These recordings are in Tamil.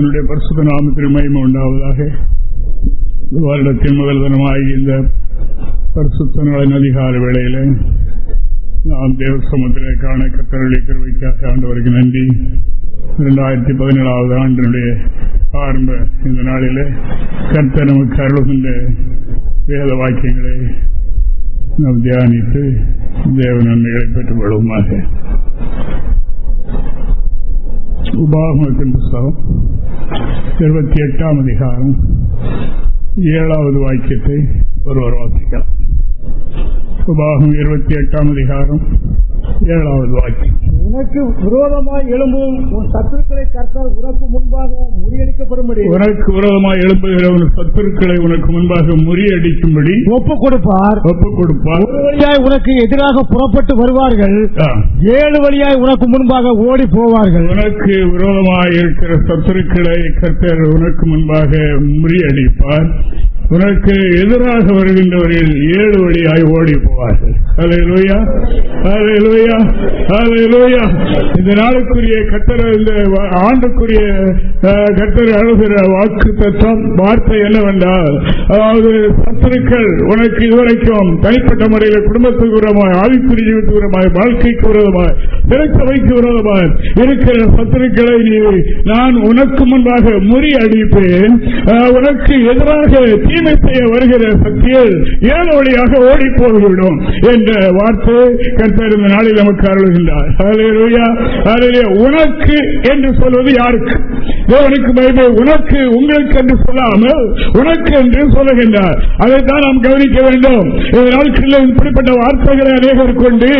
அவனுடைய பரிசுத்த நாமத்திற்கு மகிமை உண்டாவதாக. வருடத்தின் முதல் தினமாகி இந்த பரிசுத்த நலன் அதிகார வேளையில நாம் தேவ சமுத்திரை காண கத்தரளி கருவைக்காக ஆண்டவருக்கு நன்றி. இரண்டாயிரத்தி பதினேழாவது ஆண்டினுடைய ஆரம்ப இந்த நாளிலே கர்த்தர் நமக்கு அருளுகின்ற வேத வாக்கியங்களை நாம் தியானித்து தேவ நன்மைகளை பெற்றுக் கொள்வோமாக உபாகமத்தின் புஸ்தகம். இருபத்தி எட்டாம் அதிகாரம். ஏழாவது வாக்கியத்தை ஒருவர் வாசிக்கலாம். உபாகம் இருபத்தி எட்டாம் அதிகாரம் ஏழாவது வாக்கியம். உனக்கு விரோதமாய் எழும்பும் உன் சத்துருக்களை கர்த்தர் உனக்கு முன்பாக முறியடிக்கப்படும்படி. உனக்கு விரோதமாக எழும்புகிற உன் சத்துருக்களை உனக்கு முன்பாக முறியடிக்கும்படி ஒப்புக் கொடுப்பார் ஒப்புக் கொடுப்பார். ஒரு வழியாய் உனக்கு எதிராக புறப்பட்டு வருவார்கள். ஏழு வழியாய் உனக்கு முன்பாக ஓடி போவார்கள். உனக்கு விரோதமாக இருக்கிற சத்துருக்களை கர்த்தர் உனக்கு முன்பாக முறியடிப்பார். உனக்கு எதிராக வருகின்றவர்கள் ஏழு வழியாய் ஓடி போவார்கள். இந்த நாளுக்குரிய கத்தர இந்த ஆண்டுக்குரிய அஹ், கத்தர் அழுகிற வாக்கு தத்துவம் வார்த்தை என்னவென்றால் அதாவது சத்துருக்கள் உனக்கு இதுவரைக்கும் தனிப்பட்ட முறையில் குடும்பத்துக்கு விரோதமாய் ஆவிக்குரிய ஜீவத்துக்கு விரோதமாய் வாழ்க்கைக்கு விரோதமாய் திரைச்சபைக்கு விரோதமாய் இருக்கிற சத்துருக்களை நீ நான் உனக்கு முன்பாக முறியடிப்பேன். அஹ், உனக்கு எதிராக தீமை செய்ய வருகிற சக்தியில் ஏழு வழியாக ஓடி போய்விடும் என்ற வார்த்தை கர்த்தர் இந்த நாளில் நமக்கு அருள்கின்றார். உனக்கு என்று சொல்வது யாருக்கு? தேவனுக்கு பயமே உனக்கு உங்களுக்கு என்று சொல்லாமல் உனக்கு என்று சொல்லுகின்றார். அதைத்தான் நாம் கவனிக்க வேண்டும். இந்த நாட்களில் இப்படிப்பட்ட வார்த்தைகளை அநேகர் கொண்டு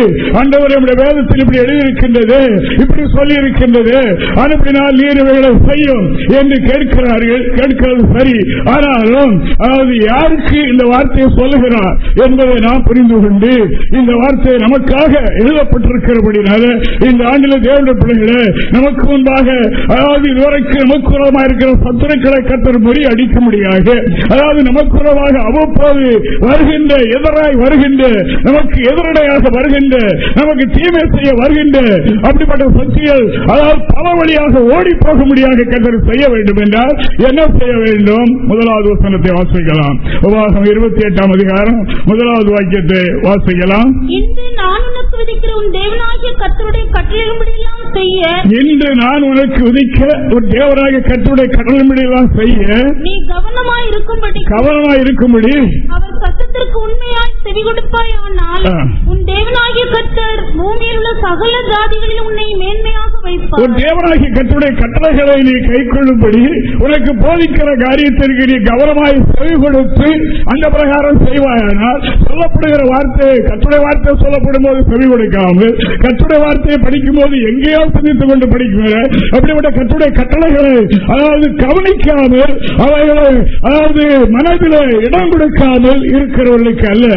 அண்டவர் நம்முடைய வேதத்தில் இப்படி எழுதியிருக்கின்றது இப்படி சொல்லி இருக்கின்றது அனுப்பினால் நீர் இவைகளை செய்யும் என்று கேட்கிறார்கள். கேட்கிறது சரி. ஆனாலும் அதாவது யாருக்கு இந்த வார்த்தையை சொல்லுகிறார் என்பதை நாம் புரிந்து கொண்டு இந்த வார்த்தை நமக்காக எழுதப்பட்டிருக்கிறபடினால இந்த ஆண்டில தேவனுடைய பிள்ளைகளை நமக்கு முன்பாக அதாவது இதுவரைக்கும் நமக்குறமாக இருக்கிற சத்துருக்களை கத்தர் மொழி அடிக்க முடியாது அதாவது நமக்குறவாக அவ்வப்போது வருகின்ற எதிராய் வருகின்ற நமக்கு எதிரடையாக வருகின்ற நமக்கு தீமை செய்ய வருகின்ற அப்படிப்பட்ட சக்திகள் அதாவது பல வழியாக ஓடி போக முடியாத கத்தர் செய்ய வேண்டும் என்றால் என்ன செய்ய வேண்டும்? முதலாவது வசனத்தை வாசிக்கலாம். உபாகம் இருபத்தி எட்டாம் அதிகாரம் முதலாவது வாக்கியத்தை வாசிக்கலாம். இன்று நான் உனக்கு விதிக்கிற உன் தேவனாகிய கர்த்தருடைய கட்டளையின்படியெல்லாம் செய்ய. இன்று நான் உனக்கு விதிக்க ஒரு தேவராக கட்டுடைய கடலின்படியெல்லாம் செய்ய. நீ கவனமாய் இருக்கும்படி. கவனமா இருக்கும்படி. அவர் சத்தத்திற்கு உண்மையாய் செவி கொடுப்பாயானால் ஆ. உன் தேவனாகிய கர்த்தர் பூமியில் உள்ள சகல ஜாதிகளில் உன்னை மேன்மையாக வைப்பார். தேவனாகி கட்டுடைய கட்டளைகளை நீ கை கொள்ளும்படி உனக்கு போதிக்கிற காரியத்திற்கு நீ கவனமாய் செவி கொடுத்து அந்த பிரகாரம் செய்வாயானால் சொல்லப்படுகிற வார்த்தை கற்றுடைய வார்த்தை சொல்லப்படும் போது செவி கொடுக்காமல் கற்றுடைய வார்த்தையை படிக்கும் போது எங்கேயோ சிந்தித்துக் கொண்டு படிக்கிற அப்படிப்பட்ட கற்றுடைய கட்டளைகளை அதாவது கவனிக்காமல் அவைகளை அதாவது மனதில் இடம் கொடுக்காமல் இருக்கிறவர்களுக்கு அல்ல.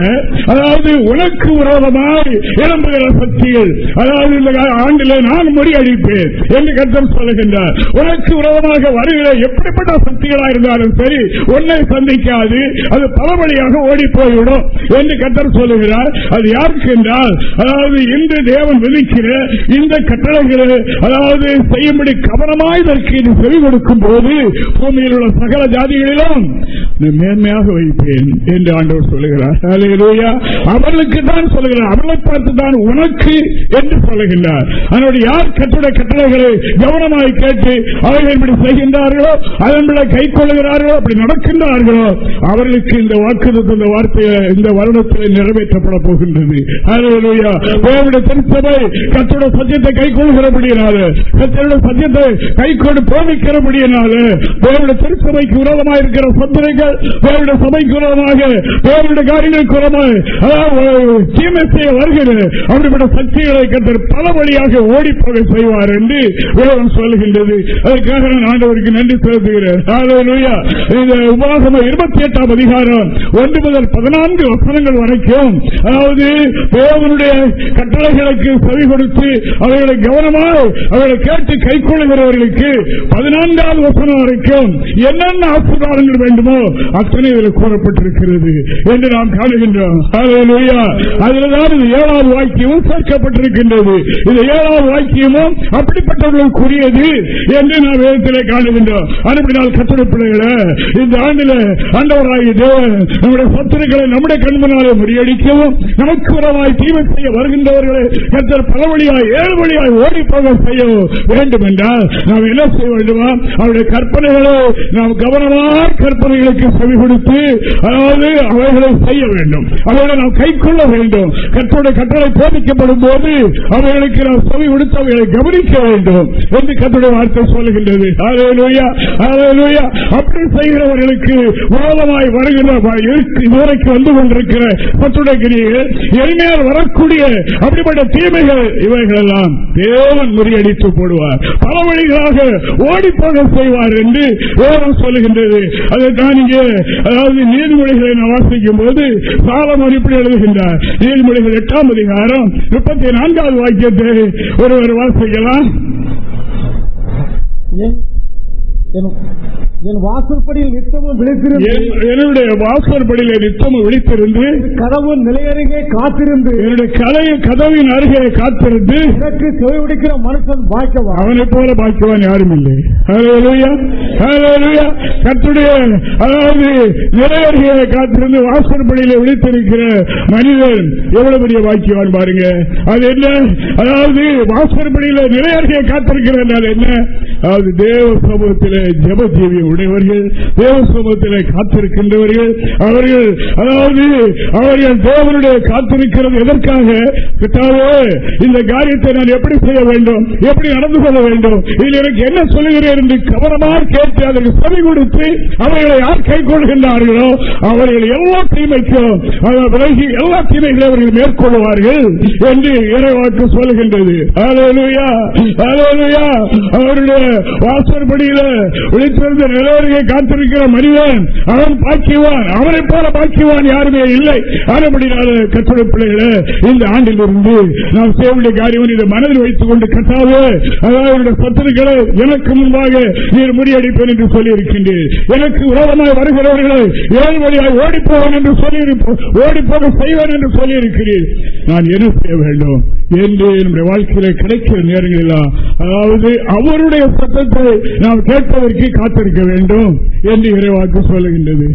அதாவது உனக்கு உரோதமாய் எழும்புகிற சக்திகள். அதாவது இந்த ஆண்டிலே நான் முறியடிப்பேன் என்று கருத்தம் சொல்லுகின்றார். உனக்கு உரோதமாக வருகிற எப்படிப்பட்ட சக்திகளாக இருந்தாலும் சரி உன்னை சந்தி சந்திக்காது அது பலபடியாக ஓடி போய்விடும் என்று கத்தர் சொல்லுகிறார். அது யாருக்கு என்றால் அதாவது இன்று தேவன் விதிக்கிற இந்த கட்டளைகளை அதாவது செய்யும்படி கவனமாய் இதற்கு இது செவி கொடுக்கும் போது பூமியில் உள்ள சகல ஜாதிகளிலும் மேன்மையாக வைப்பேன் என்று ஆண்டவர் சொல்லுகிறார். அவர்களுக்கு தான் சொல்லுகிறார். அவர்களை பார்த்து தான் உனக்கு என்று சொல்லுகின்றார். அதனுடைய யார் கட்டுரை கட்டளைகளை கவனமாய் கேட்டு அவர்கள் இப்படி செய்கின்றார்களோ அதன்படி கை கொள்ளுகிறார்களோ அப்படி நடக்கின்றார்களோ அவர்களுக்கு இந்த வாக்கு இந்த வார்த்தையை இந்த வருடத்தில் நிறைவேற்றப்பட போகின்றது. திருச்சபை கத்துடைய சத்தியத்தை கை கொள்கிறபடியினால கத்தருடைய சத்தியத்தை கை கொண்டு போதிக்கிறபடியினால தேவனுடைய திருச்சபைக்கு விரோதமாக இருக்கிற சத்துரைகள் தேவனுடைய சபைக்கு விரோதமாக தேவனுடைய காரியங்களுக்கு விரோதமாக தீமை செய்ய வருகிற அப்படிப்பட்ட சக்திகளை கத்தர் பல வழியாக ஓடிப்போக செய்வார் என்று உலகம் சொல்லுகின்றது. அதற்காக நான் ஆண்டவருக்கு நன்றி செலுத்துகிறேன். இந்த உபாகம இருபத்தி எட்டாம் அதிகாரம் ஒன்று முதல் பதினான்கு வசனங்கள் வரைக்கும் அதாவது தேவனுடைய கட்டளைகளுக்கு செவி கொடுத்து அவர்களை கவனமாக அவர்களை கேட்டு கை கொள்ளுகிறவர்களுக்கு பதினான்காவது வசனம் வரைக்கும் என்னென்ன ஆசீர்வாதங்கள் வேண்டுமோ அத்தனை இதில் கூறப்பட்டிருக்கிறது என்று நாம் காணுகின்றோம். அதில்தான் இது ஏழாவது வாக்கியமும் சேர்க்கப்பட்டிருக்கின்றது. இந்த ஏழாவது வாக்கியமும் அப்படிப்பட்டவர்களுக்குரியது என்று நாம் வேதத்திலே காணுகின்றோம். அனுப்பினால் கத்தனை பிள்ளைகளை இந்த ஆண்டில் ஆண்டவராகிய தேவன் நம்முடைய சத்துருக்களை நம்முடைய கண்மனாலே முறியடிக்கவும் நமக்கு உரமாய் தீமை செய்ய வருகின்றவர்களை கத்தர் பல வழியாய் ஏழு வழியாய் ஓடி போக செய்ய வேண்டும் என்றால் நாம் என்ன செய்ய வேண்டுமா? அவருடைய கற்பனைகளை நாம் கவனமாக கற்பனைகளுக்கு செவி கொடுத்து அதாவது அவைகளை செய்ய வேண்டும். அவைகளை நாம் கை கொள்ள வேண்டும். கத்தோட கட்டளை போதிக்கப்படும் போது அவைகளுக்கு நாம் செவி கொடுத்து அவைகளை கவனிக்க வேண்டும் என்று கத்துடைய வார்த்தை சொல்லுகின்றது. அப்படி செய்கிறவர்களுக்கு விரோதமாய் வருகிற இதுவரைக்கு வந்து கொண்டிருக்கிற கத்துடைய எளிமையால் வரக்கூடிய அப்படிப்பட்ட தீமைகள் இவைகள் எல்லாம் தேவன் முறியடித்து போடுவார். பல வழிகளாக ஓடிப்போக செய்வார் என்று வேதம் சொல்லுகின்றது. அதைத்தான் இங்கே அதாவது நீதிமொழிகளை நான் வாசிக்கும் போது சாலமன் இப்படி எழுதுகின்றார். நீதிமொழிகள் எட்டாம் அதிகாரம் முப்பத்தி நான்காவது வாக்கியத்தை ஒருவர் வாசிக்கலாம். என் என்- வாசற்படியில் நித்தமும் விழித்திருந்து என்- என்னுடைய வாசற்படியில நித்தமும் விழித்திருந்து கதவு நிலையருகே காத்திருந்து என்னுடைய கதை கதவின் அருகே காத்திருந்து எனக்கு செவிடிக்கிற மனுஷன் பாய்க்கவா அவனை போல பாக்கியவான் யாரும் இல்லை. கர்த்தருடைய அதாவது நிறையறிய காத்திருந்து வாசற்படியில விழித்திருக்கிற மனிதன் எவ்வளவு பெரிய பாக்கியவான் பாருங்க. அது என்ன? அதாவது வாசற்படியில நிறையறிய காத்திருக்கிற என்றால் என்ன? அதாவது தேவ சமூகத்திலே ஜெப ஜீவியம் உடையவர்கள் தேவ சமூகத்திலே காத்திருக்கின்றவர்கள் அவர்கள் அதாவது அவர்கள் தேவனுடைய காத்திருக்கிறது எதற்காக? கிட்டாவே இந்த காரியத்தை நான் எப்படி செய்ய வேண்டும்? எப்படி நடந்து கொள்ள வேண்டும்? இதில் எனக்கு என்ன சொல்லுகிறேன் என்று கவனமாக கேட்டு அதற்கு செவி கொடுத்து அவர்களை யார் கை கொள்கின்றார்களோ அவர்கள் எல்லா தீமைக்கும் விலகி எல்லா தீமைகளை அவர்கள் மேற்கொள்வார்கள் என்று இறைவாக்கு சொல்லுகின்றது. அவருடைய வாசற்படியில விழித்திருந்த நிலவரிகை காத்திருக்கிற மனிதன் அவன் பாக்கியவான் அவனை போல பாக்கியவான் யாருமே இல்லை. ஆனபடினால கற்றுடைய பிள்ளைகளே இந்த ஆண்டிலிருந்து நாம் செய்ய காரியம் இதை மனதில் வைத்துக் கொண்டு கட்டாவே அதாவது சத்துருக்களை எனக்கு முன்பாக நீர் முறியடிப்பேன் என்று சொல்லியிருக்கின்றேன் எனக்கு விரோதமாய் வருகிறவர்களை ஏழு வழியாய் ஓடிப்போவன் என்று சொல்லி ஓடிப்போக செய்வேன் என்று சொல்லியிருக்கிறேன் நான் என்ன செய்ய வேண்டும்? என்று என்னுடைய வாழ்க்கையில கிடைக்கிற நேரங்களெல்லாம் அதாவது அவருடைய சத்தத்தை நாம் கேட்பதற்கு காத்திருக்க வேண்டும் என்று இறைவாக்கு சொல்லுகின்றது.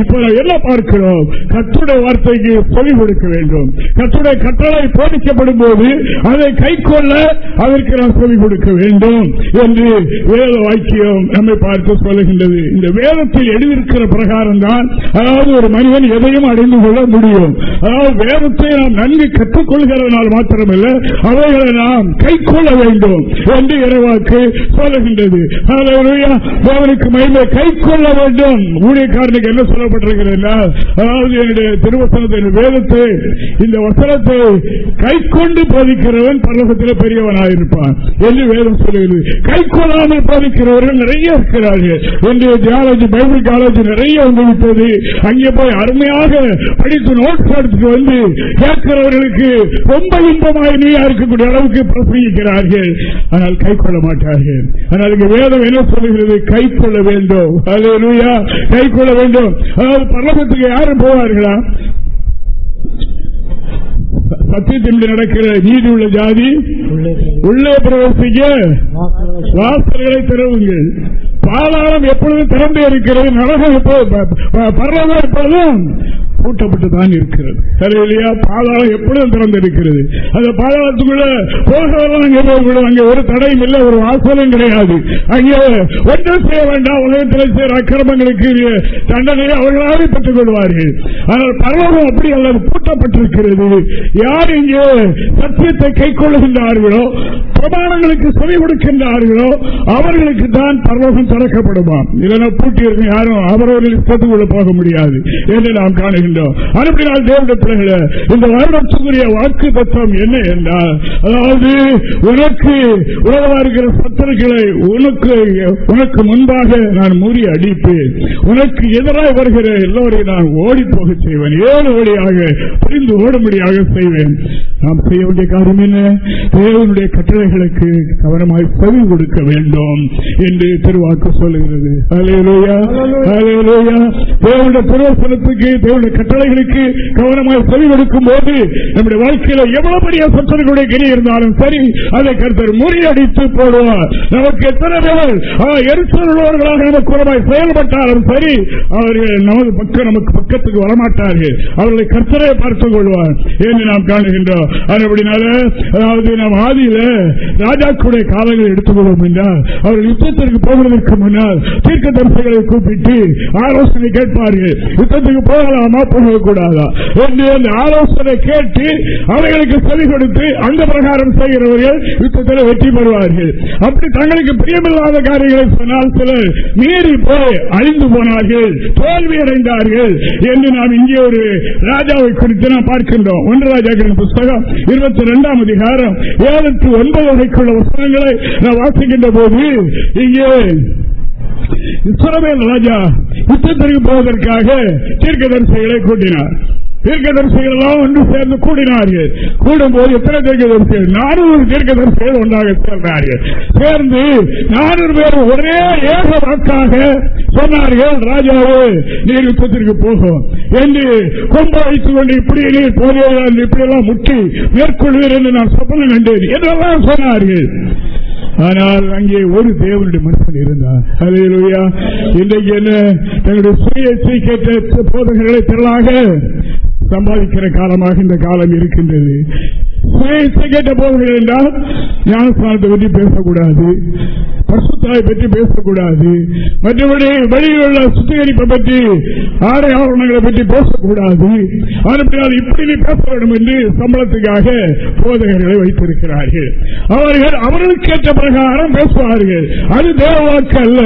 இப்ப என்ன பார்க்கிறோம்? கத்துடைய வார்த்தைக்கு பொலி கொடுக்க வேண்டும். கத்துடைய கட்டளை போதிக்கப்படும் போது அதை கை கொள்ள அதற்கு நாம் சொல்லி கொடுக்க வேண்டும் என்று வேத வாக்கியம் நம்மை பார்த்து சொல்லுகின்றது. இந்த வேதத்தில் எழுதியிருக்கிற பிரகாரம் தான் அதாவது ஒரு மனிதன் எதையும் அடைந்து கொள்ள முடியும். அதாவது வேதத்தை நாம் நன்கு கற்றுக்கொள்கிறதுனால் மாத்திரமல்ல அவைகளை நாம் கை கொள்ள வேண்டும் என்று இறைவாக்கு சொல்லுகின்றது. தேவனுக்கு மயிலை கை கொள்ள வேண்டும். ஊழியக்காரனுக்கு என்ன சொல்லப்பட்டிருக்கிறது அதாவது என்னுடைய திருவசனத்தின் வேதத்தை இந்த வசனத்தை கை கொண்டு போதிக்கிறவன் பரலோகத்தில் பெரியவனாயிருப்பான் என்று வேதம் சொல்லுகிறது. கை கொள்ளாமல் போதிக்கிறவர்கள் நிறைய இருக்கிறார்கள். என்று தியாலஜி பைபிள் காலேஜ் நிறைய வந்துவிட்டது. அங்கே போய் அருமையாக படித்து நோட்ஸ் எடுத்துட்டு வந்து கேட்கிறவர்களுக்கு ரொம்ப இன்பமாக நீயா இருக்கக்கூடிய அளவுக்கு பிரசங்கிக்கிறார்கள் ஆனால் கை கொள்ள மாட்டார்கள். ஆனால் இங்கு வேதம் என்ன சொல்லுகிறது? கை கொள்ள வேண்டும். அல்லேலூயா கை கொள்ள வேண்டும். அதாவது பரலோகத்துக்கு யாரும் போவார்களா? சத்தியத்தின்படி நடக்கிற நீதி உள்ள ஜாதி உள்ளே பிரவேசிக்க. வாசல்களை திறவுங்கள். பாதாளம் எப்பொழுதும் திறந்தே இருக்கிறது நரகம் எப்பொழுது பரலோகம் எப்பொழுதும் பூட்டப்பட்டு தான் இருக்கிறது. சரியில்லையா பாதாளம் எப்பொழுதும் திறந்திருக்கிறது. அந்த பாதாளத்துக்குள்ள போகிறவர்கள் அங்கே அங்கே ஒரு தடையும் இல்லை ஒரு வாசலும் கிடையாது. அங்கே ஒன்றும் செய்ய வேண்டாம். உலகத்தில் செய்கிற அக்கிரமங்களுக்கு தண்டனையை அவர்களாக பெற்றுக் கொள்வார்கள். ஆனால் பரலோகம் அப்படி அல்லது பூட்டப்பட்டிருக்கிறது. யார் இங்கே சத்தியத்தை கை கொள்ளுகின்றார்களோ பிரமாணங்களுக்கு செவி கொடுக்கின்றார்களோ அவர்களுக்கு தான் பரலோகம் திறக்கப்படுமா? இல்லைன்னா பூட்டி இருக்கும் யாரும் அவரவர்கள் இஷ்டத்துக்குள்ள போக முடியாது என்று நாம் காணுகின்றோம். அனுப்பினால் தேவனுடைய பிள்ளைகளை இந்த வருடத்துக்குரிய வாக்கு தத்துவம் என்ன என்றால் அதாவது உனக்கு உலகமா இருக்கிற சத்தர்களை உனக்கு உனக்கு முன்பாக நான் மூறி அடிப்பேன். உனக்கு எதிராக வருகிற எல்லோரையும் நான் ஓடி போக செய்வேன். ஏழு வழியாக புரிந்து ஓடும்படியாக செய்வேன். நாம் செய்ய வேண்டிய காரியம் என்ன? தேவனுடைய கட்டளைகளுக்கு கவனமாய் பதிவு கொடுக்க வேண்டும் என்று திருவாக்கு சொல்லுகிறது. அலையலோயா அலையலோயா தேவனுடைய திருவசனத்துக்கு தேவனுடைய கட்டளைகளுக்கு கவனமாக செவி போது நம்முடைய வாழ்க்கையில எவ்வளவு பெரிய சத்தர்களுடைய கிரி இருந்தாலும் சரி அதை கருத்தர் முறியடித்து போடுவார். நமக்கு எத்தனை பேர் எரிச்சல் நமக்கு குறவாய் செயல்பட்டாலும் சரி அவர்கள் நமது பக்கம் நமக்கு பக்கத்துக்கு வரமாட்டார்கள். அவர்களை கர்த்தரை பார்த்துக் கொள்வார். என்று நாம் காணுகின்றோம். அதுபடினால அதாவது நாம் ஆதியில ராஜாக்குடைய காலங்களை எடுத்துக்கொள்வோம் என்றால் அவர்கள் யுத்தத்திற்கு போவதற்கு முன்னால் தீர்க்க தரிசைகளை கூப்பிட்டு ஆலோசனை கேட்பார்கள். யுத்தத்துக்கு போகலாமா? போகக்கூடாதா? என்று அந்த ஆலோசனை கேட்டு அவர்களுக்கு செவி கொடுத்து அந்த பிரகாரம் செய்கிறவர்கள் யுத்தத்தில் வெற்றி பெறுவார்கள். அப்படி தங்களுக்கு பிரியமில்லாத காரியங்களை சொன்னால் சிலர் மீறி போய் அழிந்து போனார்கள் தோல்வி அடைந்தார்கள் என்று நாம் இங்கே ஒரு ராஜாவை குறித்து நாம் பார்க்கின்றோம். ஒன்று ராஜாக்களின் புஸ்தகம் இருபத்தி இரண்டாம் அதிகாரம் ஏழு ஒன்பது வரைக்குள்ள வசனங்களை நாம் வாசிக்கின்ற போது இங்கே இஸ்ரவேல் ராஜா யுத்தத்திற்கு போவதற்காக தீர்க்கதரிசிகளை கூட்டினார். தீர்க்கதரிசிகள் எல்லாம் ஒன்று சேர்ந்து கூடினார்கள். கூடும் போது எத்தனை தீர்க்கதரிசிகள்? நானூறு தீர்க்கதரிசிகள் ஒன்றாக சேர்ந்தார்கள். சேர்ந்து நானூறு பேர் ஒரே ஏக வாக்காக சொன்னார்கள் ராஜாவே நீர் யுத்தத்திற்கு போகும் என்று கொம்ப வைத்துக் கொண்டு இப்படி நீர் போதே இப்படியெல்லாம் முற்றி மேற்கொள்வீர் என்று நான் சொப்பனம் கண்டேன் என்றெல்லாம் சொன்னார்கள். ஆனால் அங்கே ஒரு தேவனுடைய மனுஷன் இருந்தார். அலையிலுயா இன்றைக்கு என்ன? தங்களுடைய சுய கேட்ட போதகர்களை திரளாக சம்பாதிக்கிற காலமாக இந்த காலம் இருக்கின்றது. கேட்ட போதகர்கள் என்றால் ஞானஸ்தானத்தை பற்றி பேசக்கூடாது? பசுத்தாய் பற்றி பேசக்கூடாது. மற்றபடி வெளியில் உள்ள சுத்திகரிப்பை பற்றி ஆடை ஆவணங்களை பற்றி பேசக்கூடாது. அதுபடியால் இப்படி பேச வேண்டும் என்று சம்பளத்துக்காக போதகர்களை வைத்திருக்கிறார்கள். அவர்கள் அவர்களுக்கு ஏற்ற பிரகாரம் பேசுவார்கள். அது தேவ வாக்கு அல்ல.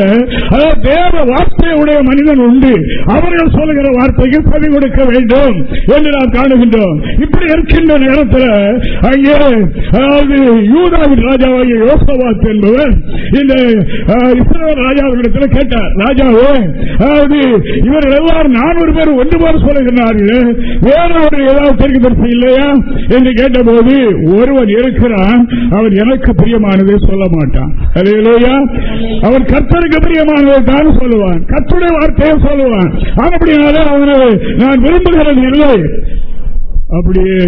அதாவது தேவ வார்த்தையுடைய மனிதன் உண்டு. அவர்கள் சொல்லுகிற வார்த்தைக்கு செவி கொடுக்க வேண்டும் என்று நாம் காணுகின்றோம். இப்படி இருக்கின்ற நேரத்தில் அங்கே அதாவது யூதாவின் ராஜாவாகிய யோசவாத் என்பவர் இந்த இஸ்ரேல் ராஜாவிடத்தில் கேட்டார். ராஜாவே அதாவது இவர்கள் எல்லாரும் நானூறு பேர் ஒன்று போல சொல்லுகிறார்கள் வேற ஒரு ஏதாவது தெற்கு இல்லையா? என்று கேட்டபோது ஒருவன் இருக்கிறான் அவன் எனக்கு பிரியமானதை சொல்ல மாட்டான். அதையிலேயா அவன் கத்தருக்கு பிரியமானதை தான் சொல்லுவான். கத்துடைய வார்த்தையை சொல்லுவான். அப்படினாலே அவனை நான் விரும்புகிறது இல்லை. அப்படியே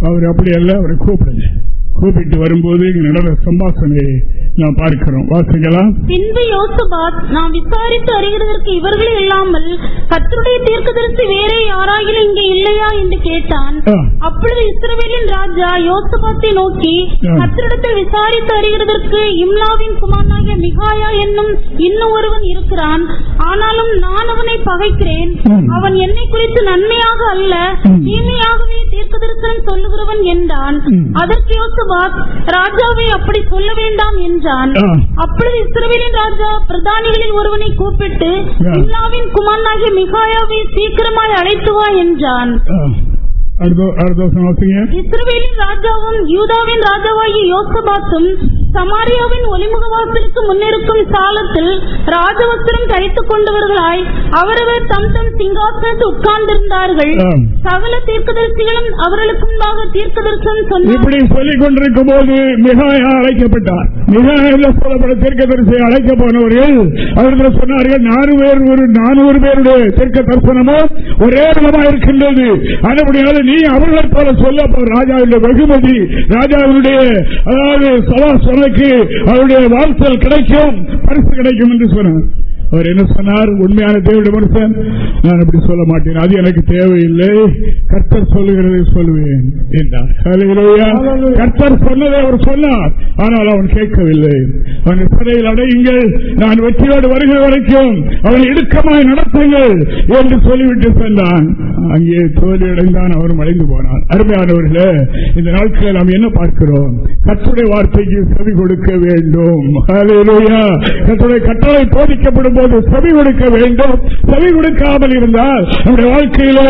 அவர் அப்படி அல்ல அவரை கூப்பிடுங்க. கூப்பிட்டு வரும்போது இங்கு நடந்த சம்பாஷணையை நாம் பார்க்கிறோம் வாசிக்கலாம் பின்பு யோசபாத் நாம் விசாரித்து அறிகிறதற்கு இவர்கள் இல்லாமல் கத்தருடைய தீர்க்கதரிசி வேறே யாராகிலும் இங்கே இல்லையா என்று கேட்டான். அப்பொழுது இஸ்ரவேலின் ராஜா யோசபாத்தை நோக்கி. கத்தரிடத்தில் விசாரித்து அறிகிறதற்கு இம்லாவின் குமாரனாகிய மிகாயா என்னும் இன்னும் ஒருவன் இருக்கிறான் ஆனாலும் நான் அவனை பகைக்கிறேன். அவன் என்னை குறித்து நன்மையாக அல்ல. தீமையாகவே தீர்க்கதரிசனம் சொல்லுகிறவன் என்றான். அதற்கு யோசபாத் ராஜாவை அப்படி சொல்ல வேண்டாம் என்றான் அப்பொழுது இஸ்ரவேலின் ராஜா பிரதானிகளில் ஒருவனை கூப்பிட்டு. இம்லாவின் குமாரனாகிய மிகாயாவை சீக்கிரமாய் அழைத்து வா என்றான். இஸ்ரவேலின் ராஜாவும் யூதாவின் ராஜாவாகிய யோசபாத்தும் சமாரியாவின் ஒலிமுகவாசலுக்கு முன்னிருக்கும் சாலத்தில் ராஜவஸ்திரம் தரித்துக் கொண்டவர்களாய் அவரவர் தம் தம் சிங்காசனத்தில் உட்கார்ந்திருந்தார்கள். சகல தீர்க்கதரிசிகளும் அவர்களுக்கு முன்பாக தீர்க்கதரிசனம் சொன்னார். இப்படி சொல்லிக் கொண்டிருக்கும் போது மிகாயா அழைக்கப்பட்டார். மிகாயில சொல்லப்பட தீர்க்கதரிசியை அழைக்க போனவர்கள் அவர்கள் சொன்னார்கள் நானூறு பேர் ஒரு நானூறு பேருடைய தீர்க்க தரிசனமோ ஒரே விதமா இருக்கின்றது. அதுபடியால நீ அவர்களைப் போல சொல்ல ராஜாவுடைய வெகுமதி ராஜாவினுடைய அதாவது சவா அவருடைய வாழ்த்தல் கிடைக்கும் பரிசு கிடைக்கும் என்று சொன்னார். அவர் என்ன சொன்னார்? உண்மையான தேவையுடைய மனுஷன். நான் அப்படி சொல்ல மாட்டேன். அது எனக்கு தேவையில்லை. கர்த்தர் சொல்லுகிறதை சொல்லுவேன் என்றார். கர்த்தர் சொன்னதை அவர் சொன்னார். ஆனால் அவன் கேட்கவில்லை. அவன் சிறையில் அடையுங்கள். நான் வெற்றியோடு வருகிற வரைக்கும் அவனை இடுக்கமாய் நடத்துங்கள் என்று சொல்லிவிட்டு சென்றான். அங்கே தோல்வி அடைந்தான் அவரும் அடைந்து போனான் அருமையானவர்களே இந்த நாட்களில் நாம் என்ன பார்க்கிறோம்? கர்த்தருடைய வார்த்தைக்கு செவி கொடுக்க வேண்டும். கர்த்தருடைய கட்டளை போதிக்கப்படும் போது செவி கொடுக்க வேண்டும். செவி கொடுக்காமல் இருந்தால் நம்முடைய வாழ்க்கையில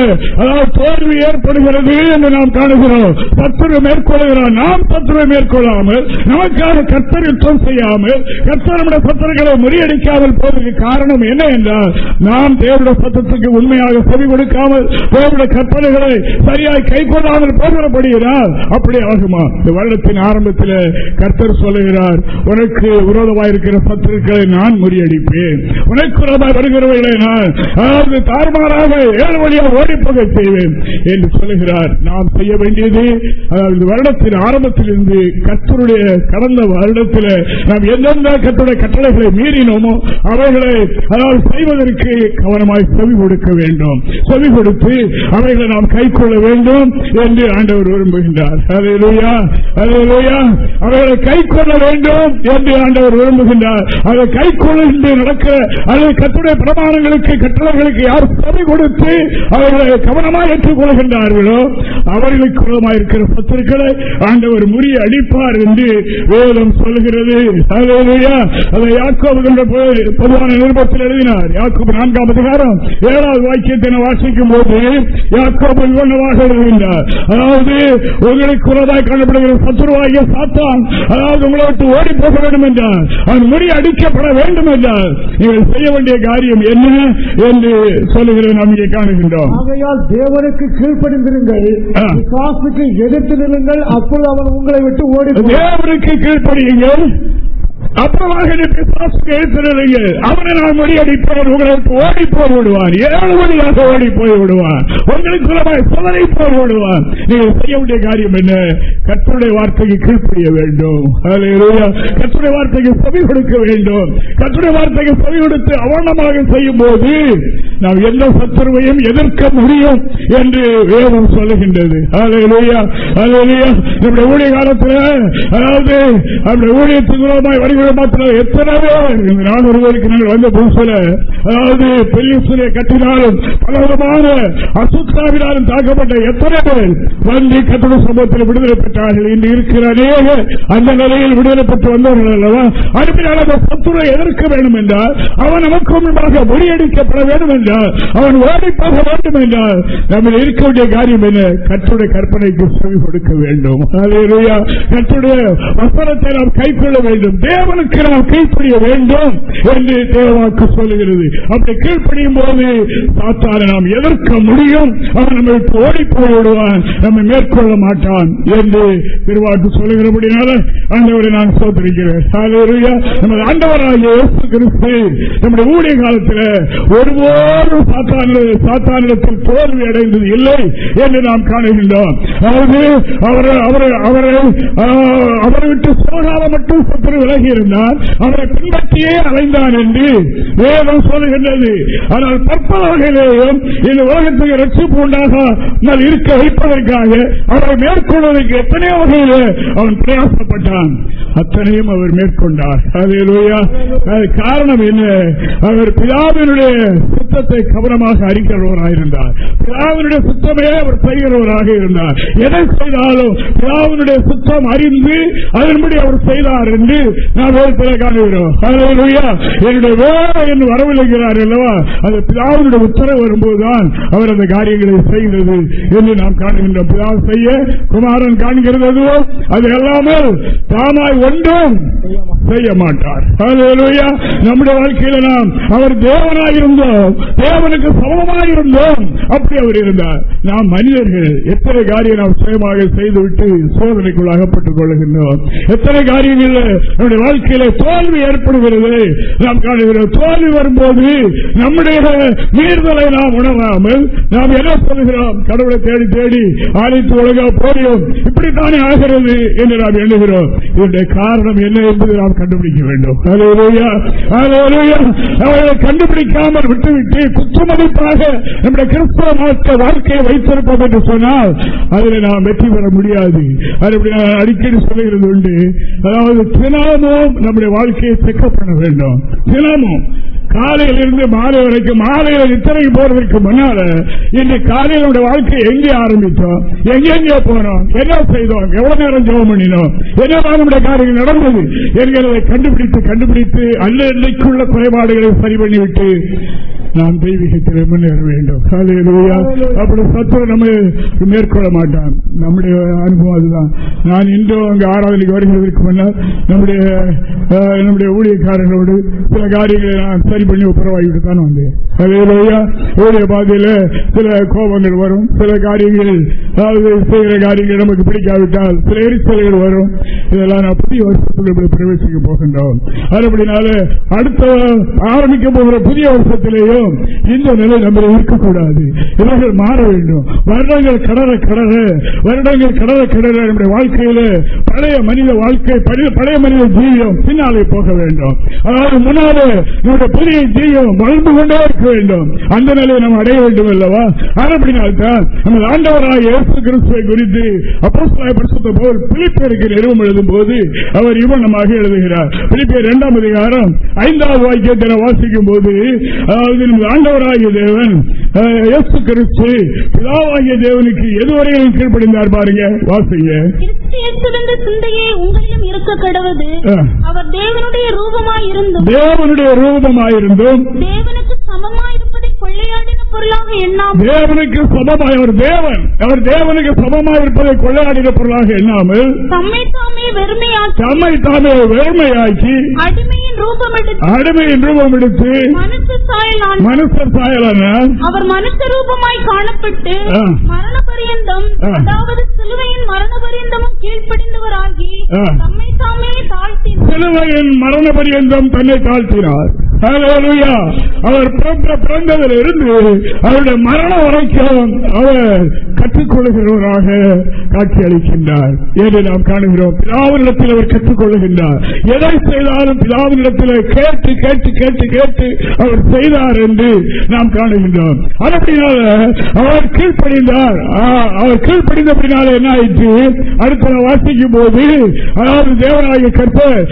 அதாவது தோல்வி ஏற்படுகிறது என்று நாம் காணுகிறோம். சத்துரு மேற்கொள்கிறார் நாம் சத்துரை மேற்கொள்ளாமல் நமக்காக கர்த்தர் யுத்தம் செய்யாமல் கர்த்தர் நம்முடைய சத்துருக்களை முறியடிக்காமல் போவதற்கு காரணம் என்ன என்றால் நாம் தேவருடைய சத்தத்துக்கு உண்மையாக செவி கொடுக்காமல் தேவனுடைய கற்பனைகளை சரியாய் கை கொள்ளாமல் போகிறபடுகிறார் அப்படி ஆகுமா? இந்த வருடத்தின் ஆரம்பத்தில் கர்த்தர் சொல்லுகிறார் உனக்கு விரோதமாயிருக்கிற சத்துருக்களை நான் முறியடிப்பேன். உனக்கு வருகிறவர்களை நான் அதாவது தார்மாராக ஏழு வழியாக ஓடிப்போக செய்வேன் என்று சொல்லுகிறார். நாம் செய்ய வேண்டியது அதாவது வருடத்தின் ஆரம்பத்தில் இருந்து கத்தருடைய கடந்த வருடத்தில் நாம் எந்தெந்த கத்துடைய கட்டளைகளை மீறினோமோ அவைகளை அதாவது செய்வதற்கு கவனமாய் செவி கொடுக்க வேண்டும். செவி கொடுத்து அவைகளை நாம் கை வேண்டும் என்று ஆண்டவர் விரும்புகின்றார். அதையா அதையா அவைகளை கை வேண்டும் என்று ஆண்டவர் விரும்புகின்றார். அதை கை நடக்கிற அல்லது கத்துடைய பிரமாணங்களுக்கு கட்டளைகளுக்கு யார் செவி கொடுத்து அவர்களை கவனமாக ஏற்றுக்கொள்கின்றார்களோ அவர்களுக்கு இருக்கிற பத்திரிகளை ஆண்டவர் முறிய அடிப்பார் என்று வேதம் சொல்கிறது. அதை யாக்கோபு பொதுவான நிருபத்தில் எழுதினார். யாக்கோபு நான்காம் அதிகாரம் ஏழாவது வாக்கியத்தினை வாசிக்கும் போது யாக்கோபு இவ்வளவாக எழுதுகின்றார். அதாவது உங்களுக்கு குறதாய் காணப்படுகிற சத்துருவாகிய சாத்தான் அதாவது உங்களை விட்டு ஓடி போக வேண்டும் என்றார். அவன் முறி அடிக்கப்பட வேண்டும் என்றார். நீங்கள் செய்ய வேண்டிய காரியம் என்ன என்று சொல்லுகிறது நாம் இங்கே காணுகின்றோம். ஆகையால் தேவனுக்கு கீழ்ப்படிந்திருங்கள். எதிர்த்து நில்லுங்கள். அப்பொழுது அவன் உங்களை விட்டு ஓடி. தேவனுக்கு கீழ்ப்படியுங்கள். அப்புறமாக நீ அவனை நான் முறியடிப்பவர் உங்களுக்கு ஓடி போய் விடுவான் ஏழு வழியாக ஓடி போய் விடுவான் உங்களுக்கு சுலபாய் சோதனை போய் விடுவான் நீங்கள் செய்ய வேண்டிய காரியம் என்ன? கற்றுடைய வார்த்தைக்கு கீழ்ப்படிய வேண்டும். கற்றுடைய வார்த்தைக்கு செவி கொடுக்க வேண்டும். கற்றுடைய வார்த்தைக்கு செவி கொடுத்து அவனமாக செய்யும் போது நாம் எந்த சத்துருவையும் எதிர்க்க முடியும் என்று வேதம் சொல்லுகின்றது. நம்முடைய ஊழிய காலத்தில் அதாவது நம்முடைய ஊழியத்துக்கு விரோதமாய் வருகிற மாத்திரம் எத்தனை பேர் நான் ஒருவருக்கு பேருக்கு நாங்கள் வந்த புதுசில அதாவது பெரிய கட்டினாலும் பலவிதமான அசுத்தாவினாலும் தாக்கப்பட்ட எத்தனை பேர் வந்து கட்டண சமூகத்தில் விடுதலை பெற்றார்கள் இன்று இருக்கிற அநேக அந்த நிலையில் விடுதலை பெற்று வந்தவர்கள் அல்லவா? அனுப்பினால் அந்த சத்துரை எதிர்க்க வேண்டும் என்றால் அவன் நமக்கு முன்பாக முறியடிக்கப்பட வேண்டும் என்றால் அவன் ஓடிப்பாக வேண்டும் என்றால் நம்ம இருக்க வேண்டிய காரியம் என்ன? கற்றுடைய கற்பனைக்கு செவி கொடுக்க வேண்டும். கற்றுடைய வசனத்தை நாம் கைக்கொள்ள வேண்டும். அவனுக்கு நாம் கீழ்ப்படிய வேண்டும் என்று தேவாக்கு சொல்லுகிறது. அப்படி கீழ்ப்படியும் போது சாத்தான நாம் எதிர்க்க முடியும்? அவன் நம்மை ஓடி போய்விடுவான். நம்மை மேற்கொள்ள மாட்டான் என்று திருவாட்டு சொல்லுகிறபடினால ஆண்டவரை நான் சோதரிக்கிறேன் நமது ஆண்டவராகிய கிறிஸ்து நம்முடைய ஊழிய காலத்தில் ஒருபோதும் சாத்தான சாத்தானிடத்தில் தோல்வி அடைந்தது இல்லை என்று நாம் காணுகின்றோம். அதாவது அவர் அவரை அவரை அவரை விட்டு சோகால மட்டும் சத்துரு விலகி இருந்தார் அவரை பின்பற்றியே அலைந்தான் என்று வேதம் சொல்லுகின்றது. ஆனால் பற்பல வகையிலேயும் இந்த உலகத்துக்கு ரட்சிப்பு உண்டாக இருக்க வைப்பதற்காக அவரை மேற்கொள்வதற்கு எத்தனையோ வகையில் அவன் பிரயாசப்பட்டான். அத்தனையும் அவர் மேற்கொண்டார். ஹalleluya. காரணம் என்ன? அவர் பிதாவினுடைய சுத்தத்தை கவனமாக அறிக்கிறவராக இருந்தார் பிதாவினுடைய சுத்தமே அவர் செய்கிறவராக இருந்தார். எதை செய்தாலும் பிதாவினுடைய சுத்தம் அறிந்து அதன்படி அவர் செய்தார் என்று நாம் காணுகிறோம் என்னுடைய வேலை என்று வரவில்லைங்கிறார் அல்லவா? அது பிதாவினுடைய உத்தரவு வரும்போதுதான் அவர் அந்த காரியங்களை செய்கிறது என்று நாம் காணுகின்றோம் பிதா செய்ய குமாரன் காண்கிறது அதுவோ? அது எல்லாமல் தானாய் ஒன்றும் செய்ய மாட்டார். நம்முடைய வாழ்க்கையில நாம் அவர் தேவனாய் இருந்தோம் தேவனுக்கு சமமாயிருந்தோம். அப்படி அவர் இருந்தார். நாம் மனிதர்கள் எத்தனை காரியம் நாம் சுயமாக செய்துவிட்டு சோதனைக்குள் அகப்பட்டுக் கொள்கின்றோம் எத்தனை காரியங்கள் நம்முடைய வாழ்க்கையில தோல்வி ஏற்படுகிறது. நாம் காணுகிறோம் தோல்வி வரும்போது நம்முடைய மீறுதலை நாம் உணராமல் நாம் என்ன சொல்கிறோம் கடவுளை தேடி தேடி அனைத்து உலக போரியும் இப்படித்தானே ஆகிறது என்று நாம் எண்ணுகிறோம். இதனுடைய காரணம் என்ன என்பது நாம் கண்டுபிடிக்க வேண்டும். அவர்களை கண்டுபிடிக்காமல் விட்டுவிட்டு குற்றமதிப்பாக நம்முடைய கிறிஸ்தவ மாற்ற வாழ்க்கையை வைத்திருப்போம் என்று சொன்னால் அதில் நாம் வெற்றி பெற முடியாது. அடிக்கடி சொல்லுகிறது உண்டு. அதாவது தினமும் நம்முடைய வாழ்க்கையை செக்கப் பண்ண வேண்டும். தினமும் காலையிலிருந்து மாலை வரைக்கும் மாலையில இத்தனைக்கு போறதுக்கு முன்னால இன்று காலையில் வாழ்க்கை எங்கே ஆரம்பித்தோம்? எங்கெங்கே போனோம்? என்ன செய்தோம்? எவ்வளவு நேரம் ஜெபம் பண்ணினோம்? என்னதான் நம்முடைய காரியங்கள் நடந்தது? என்கிறதை கண்டுபிடித்து கண்டுபிடித்து அல்ல அன்னைக்குள்ள குறைபாடுகளை சரி பண்ணிவிட்டு நாம் தெய்வீகத்தில் முன்னேற வேண்டும். ஹalleluya. அப்படி சத்துரு நம்ம மேற்கொள்ள மாட்டான். நம்முடைய அனுபவம் அதுதான். நான் இன்றும் அங்கு ஆராதனைக்கு வருகிறதற்கு முன்னால் நம்முடைய நம்முடைய ஊழியக்காரர்களோடு சில காரியங்களை நான் சரி பண்ணி ஒப்புரவாகிட்டு தான் வந்தேன் ஊழிய பாதையில சில கோபங்கள் வரும் சில காரியங்கள் அதாவது செய்கிற காரியங்கள் நமக்கு பிடிக்காவிட்டால் சில எரிச்சல்கள் வரும். இதெல்லாம் நான் புதிய வருஷத்தில் பிரவேசிக்க போகின்றோம். அதுபடினால அடுத்த ஆரம்பிக்க போகிற புதிய வருஷத்திலேயும் இந்த நிலை நம்ம இருக்கக்கூடாது. இவர்கள் மாற வேண்டும். வருடங்கள் கடற கடற வருடங்கள் கடற கடற நம்முடைய வாழ்க்கையில பழைய மனித வாழ்க்கை பழைய மனித ஜீவியம் பின்னாலே போக வேண்டும். அதாவது முன்னாலே நம்முடைய புதிய ஜீவியம் வளர்ந்து கொண்டே இருக்க வேண்டும். அந்த நிலையை நாம் அடைய வேண்டும் அல்லவா? அப்படினால்தான் நம்ம ஆண்டவராக இயேசு கிறிஸ்துவை குறித்து அப்போ பரிசுத்த பவுல் பிலிப்பியருக்கு எழுதும் போது அவர் இவனமாக எழுதுகிறார். பிலிப்பியர் இரண்டாம் அதிகாரம் ஐந்தாவது வாக்கியத்தை வாசிக்கும் போது அதாவது நமது ஆண்டவராகிய தேவன் இயேசு கிறிஸ்து பிதாவாகிய தேவனுக்கு எதுவரையிலும் கீழ்ப்படிந்தார் பாருங்க. வாசிங்க. கிறிஸ்தியத்திலிருந்த சிந்தையே உங்களிலும் இருக்க கடவுது ஆ. அவர் தேவனுடைய ரூபமாயிருந்தும் தேவனுக்கு சமமாயிருப்பதை கொள்ளையாடின பொருளாக எண்ணாமல் தேவனுக்கு சமமாய் அவர் தேவன். அவர் தேவனுக்கு சமமாய் இருப்பதை கொள்ளையாடின பொருளாக எண்ணாமல் தம்மை தாமே வெறுமையாக்கி தம்மை தாமே வெறுமையாக்கி அடிமையின் ரூபமெடுத்து அடிமையின் ரூபம் எடுத்து மனுஷ சாயலான மனுஷர் சாயலான அவர் மனுஷ ரூபமாய் காணப்பட்டு. மரண பரியந்தம். அதாவது சிலுவையின் மரண பரியந்தமும் கீழ்ப்படிந்தவராகி. தம்மை தாமே தாழ்த்தினார் சிலுவையின் மரண பரியந்தம் தன்னை தாழ்த்தினார். அவர் பிறந்த பிறந்ததிலிருந்து அவருடைய மரணம் வரைக்கும் அவர் கற்றுக்கொள்கிறவராக காட்சி அளிக்கின்றார் என்று நாம் காணுகிறோம் பிதாவினிடத்தில் அவர் கற்றுக்கொள்ளுகின்றார் எதை செய்தாலும் பிதாவினிடத்தில் கேட்டு கேட்டு கேட்டு கேட்டு அவர் செய்தார் என்று நாம் காணுகின்றோம் அப்படினால அவர் கீழ்ப்படிந்தார். ஆ, அவர் கீழ்ப்படிந்தபடினால என்ன ஆயிற்று? அடுத்த வாசிக்கும் போது அதாவது தேவனாகிய கர்த்தர்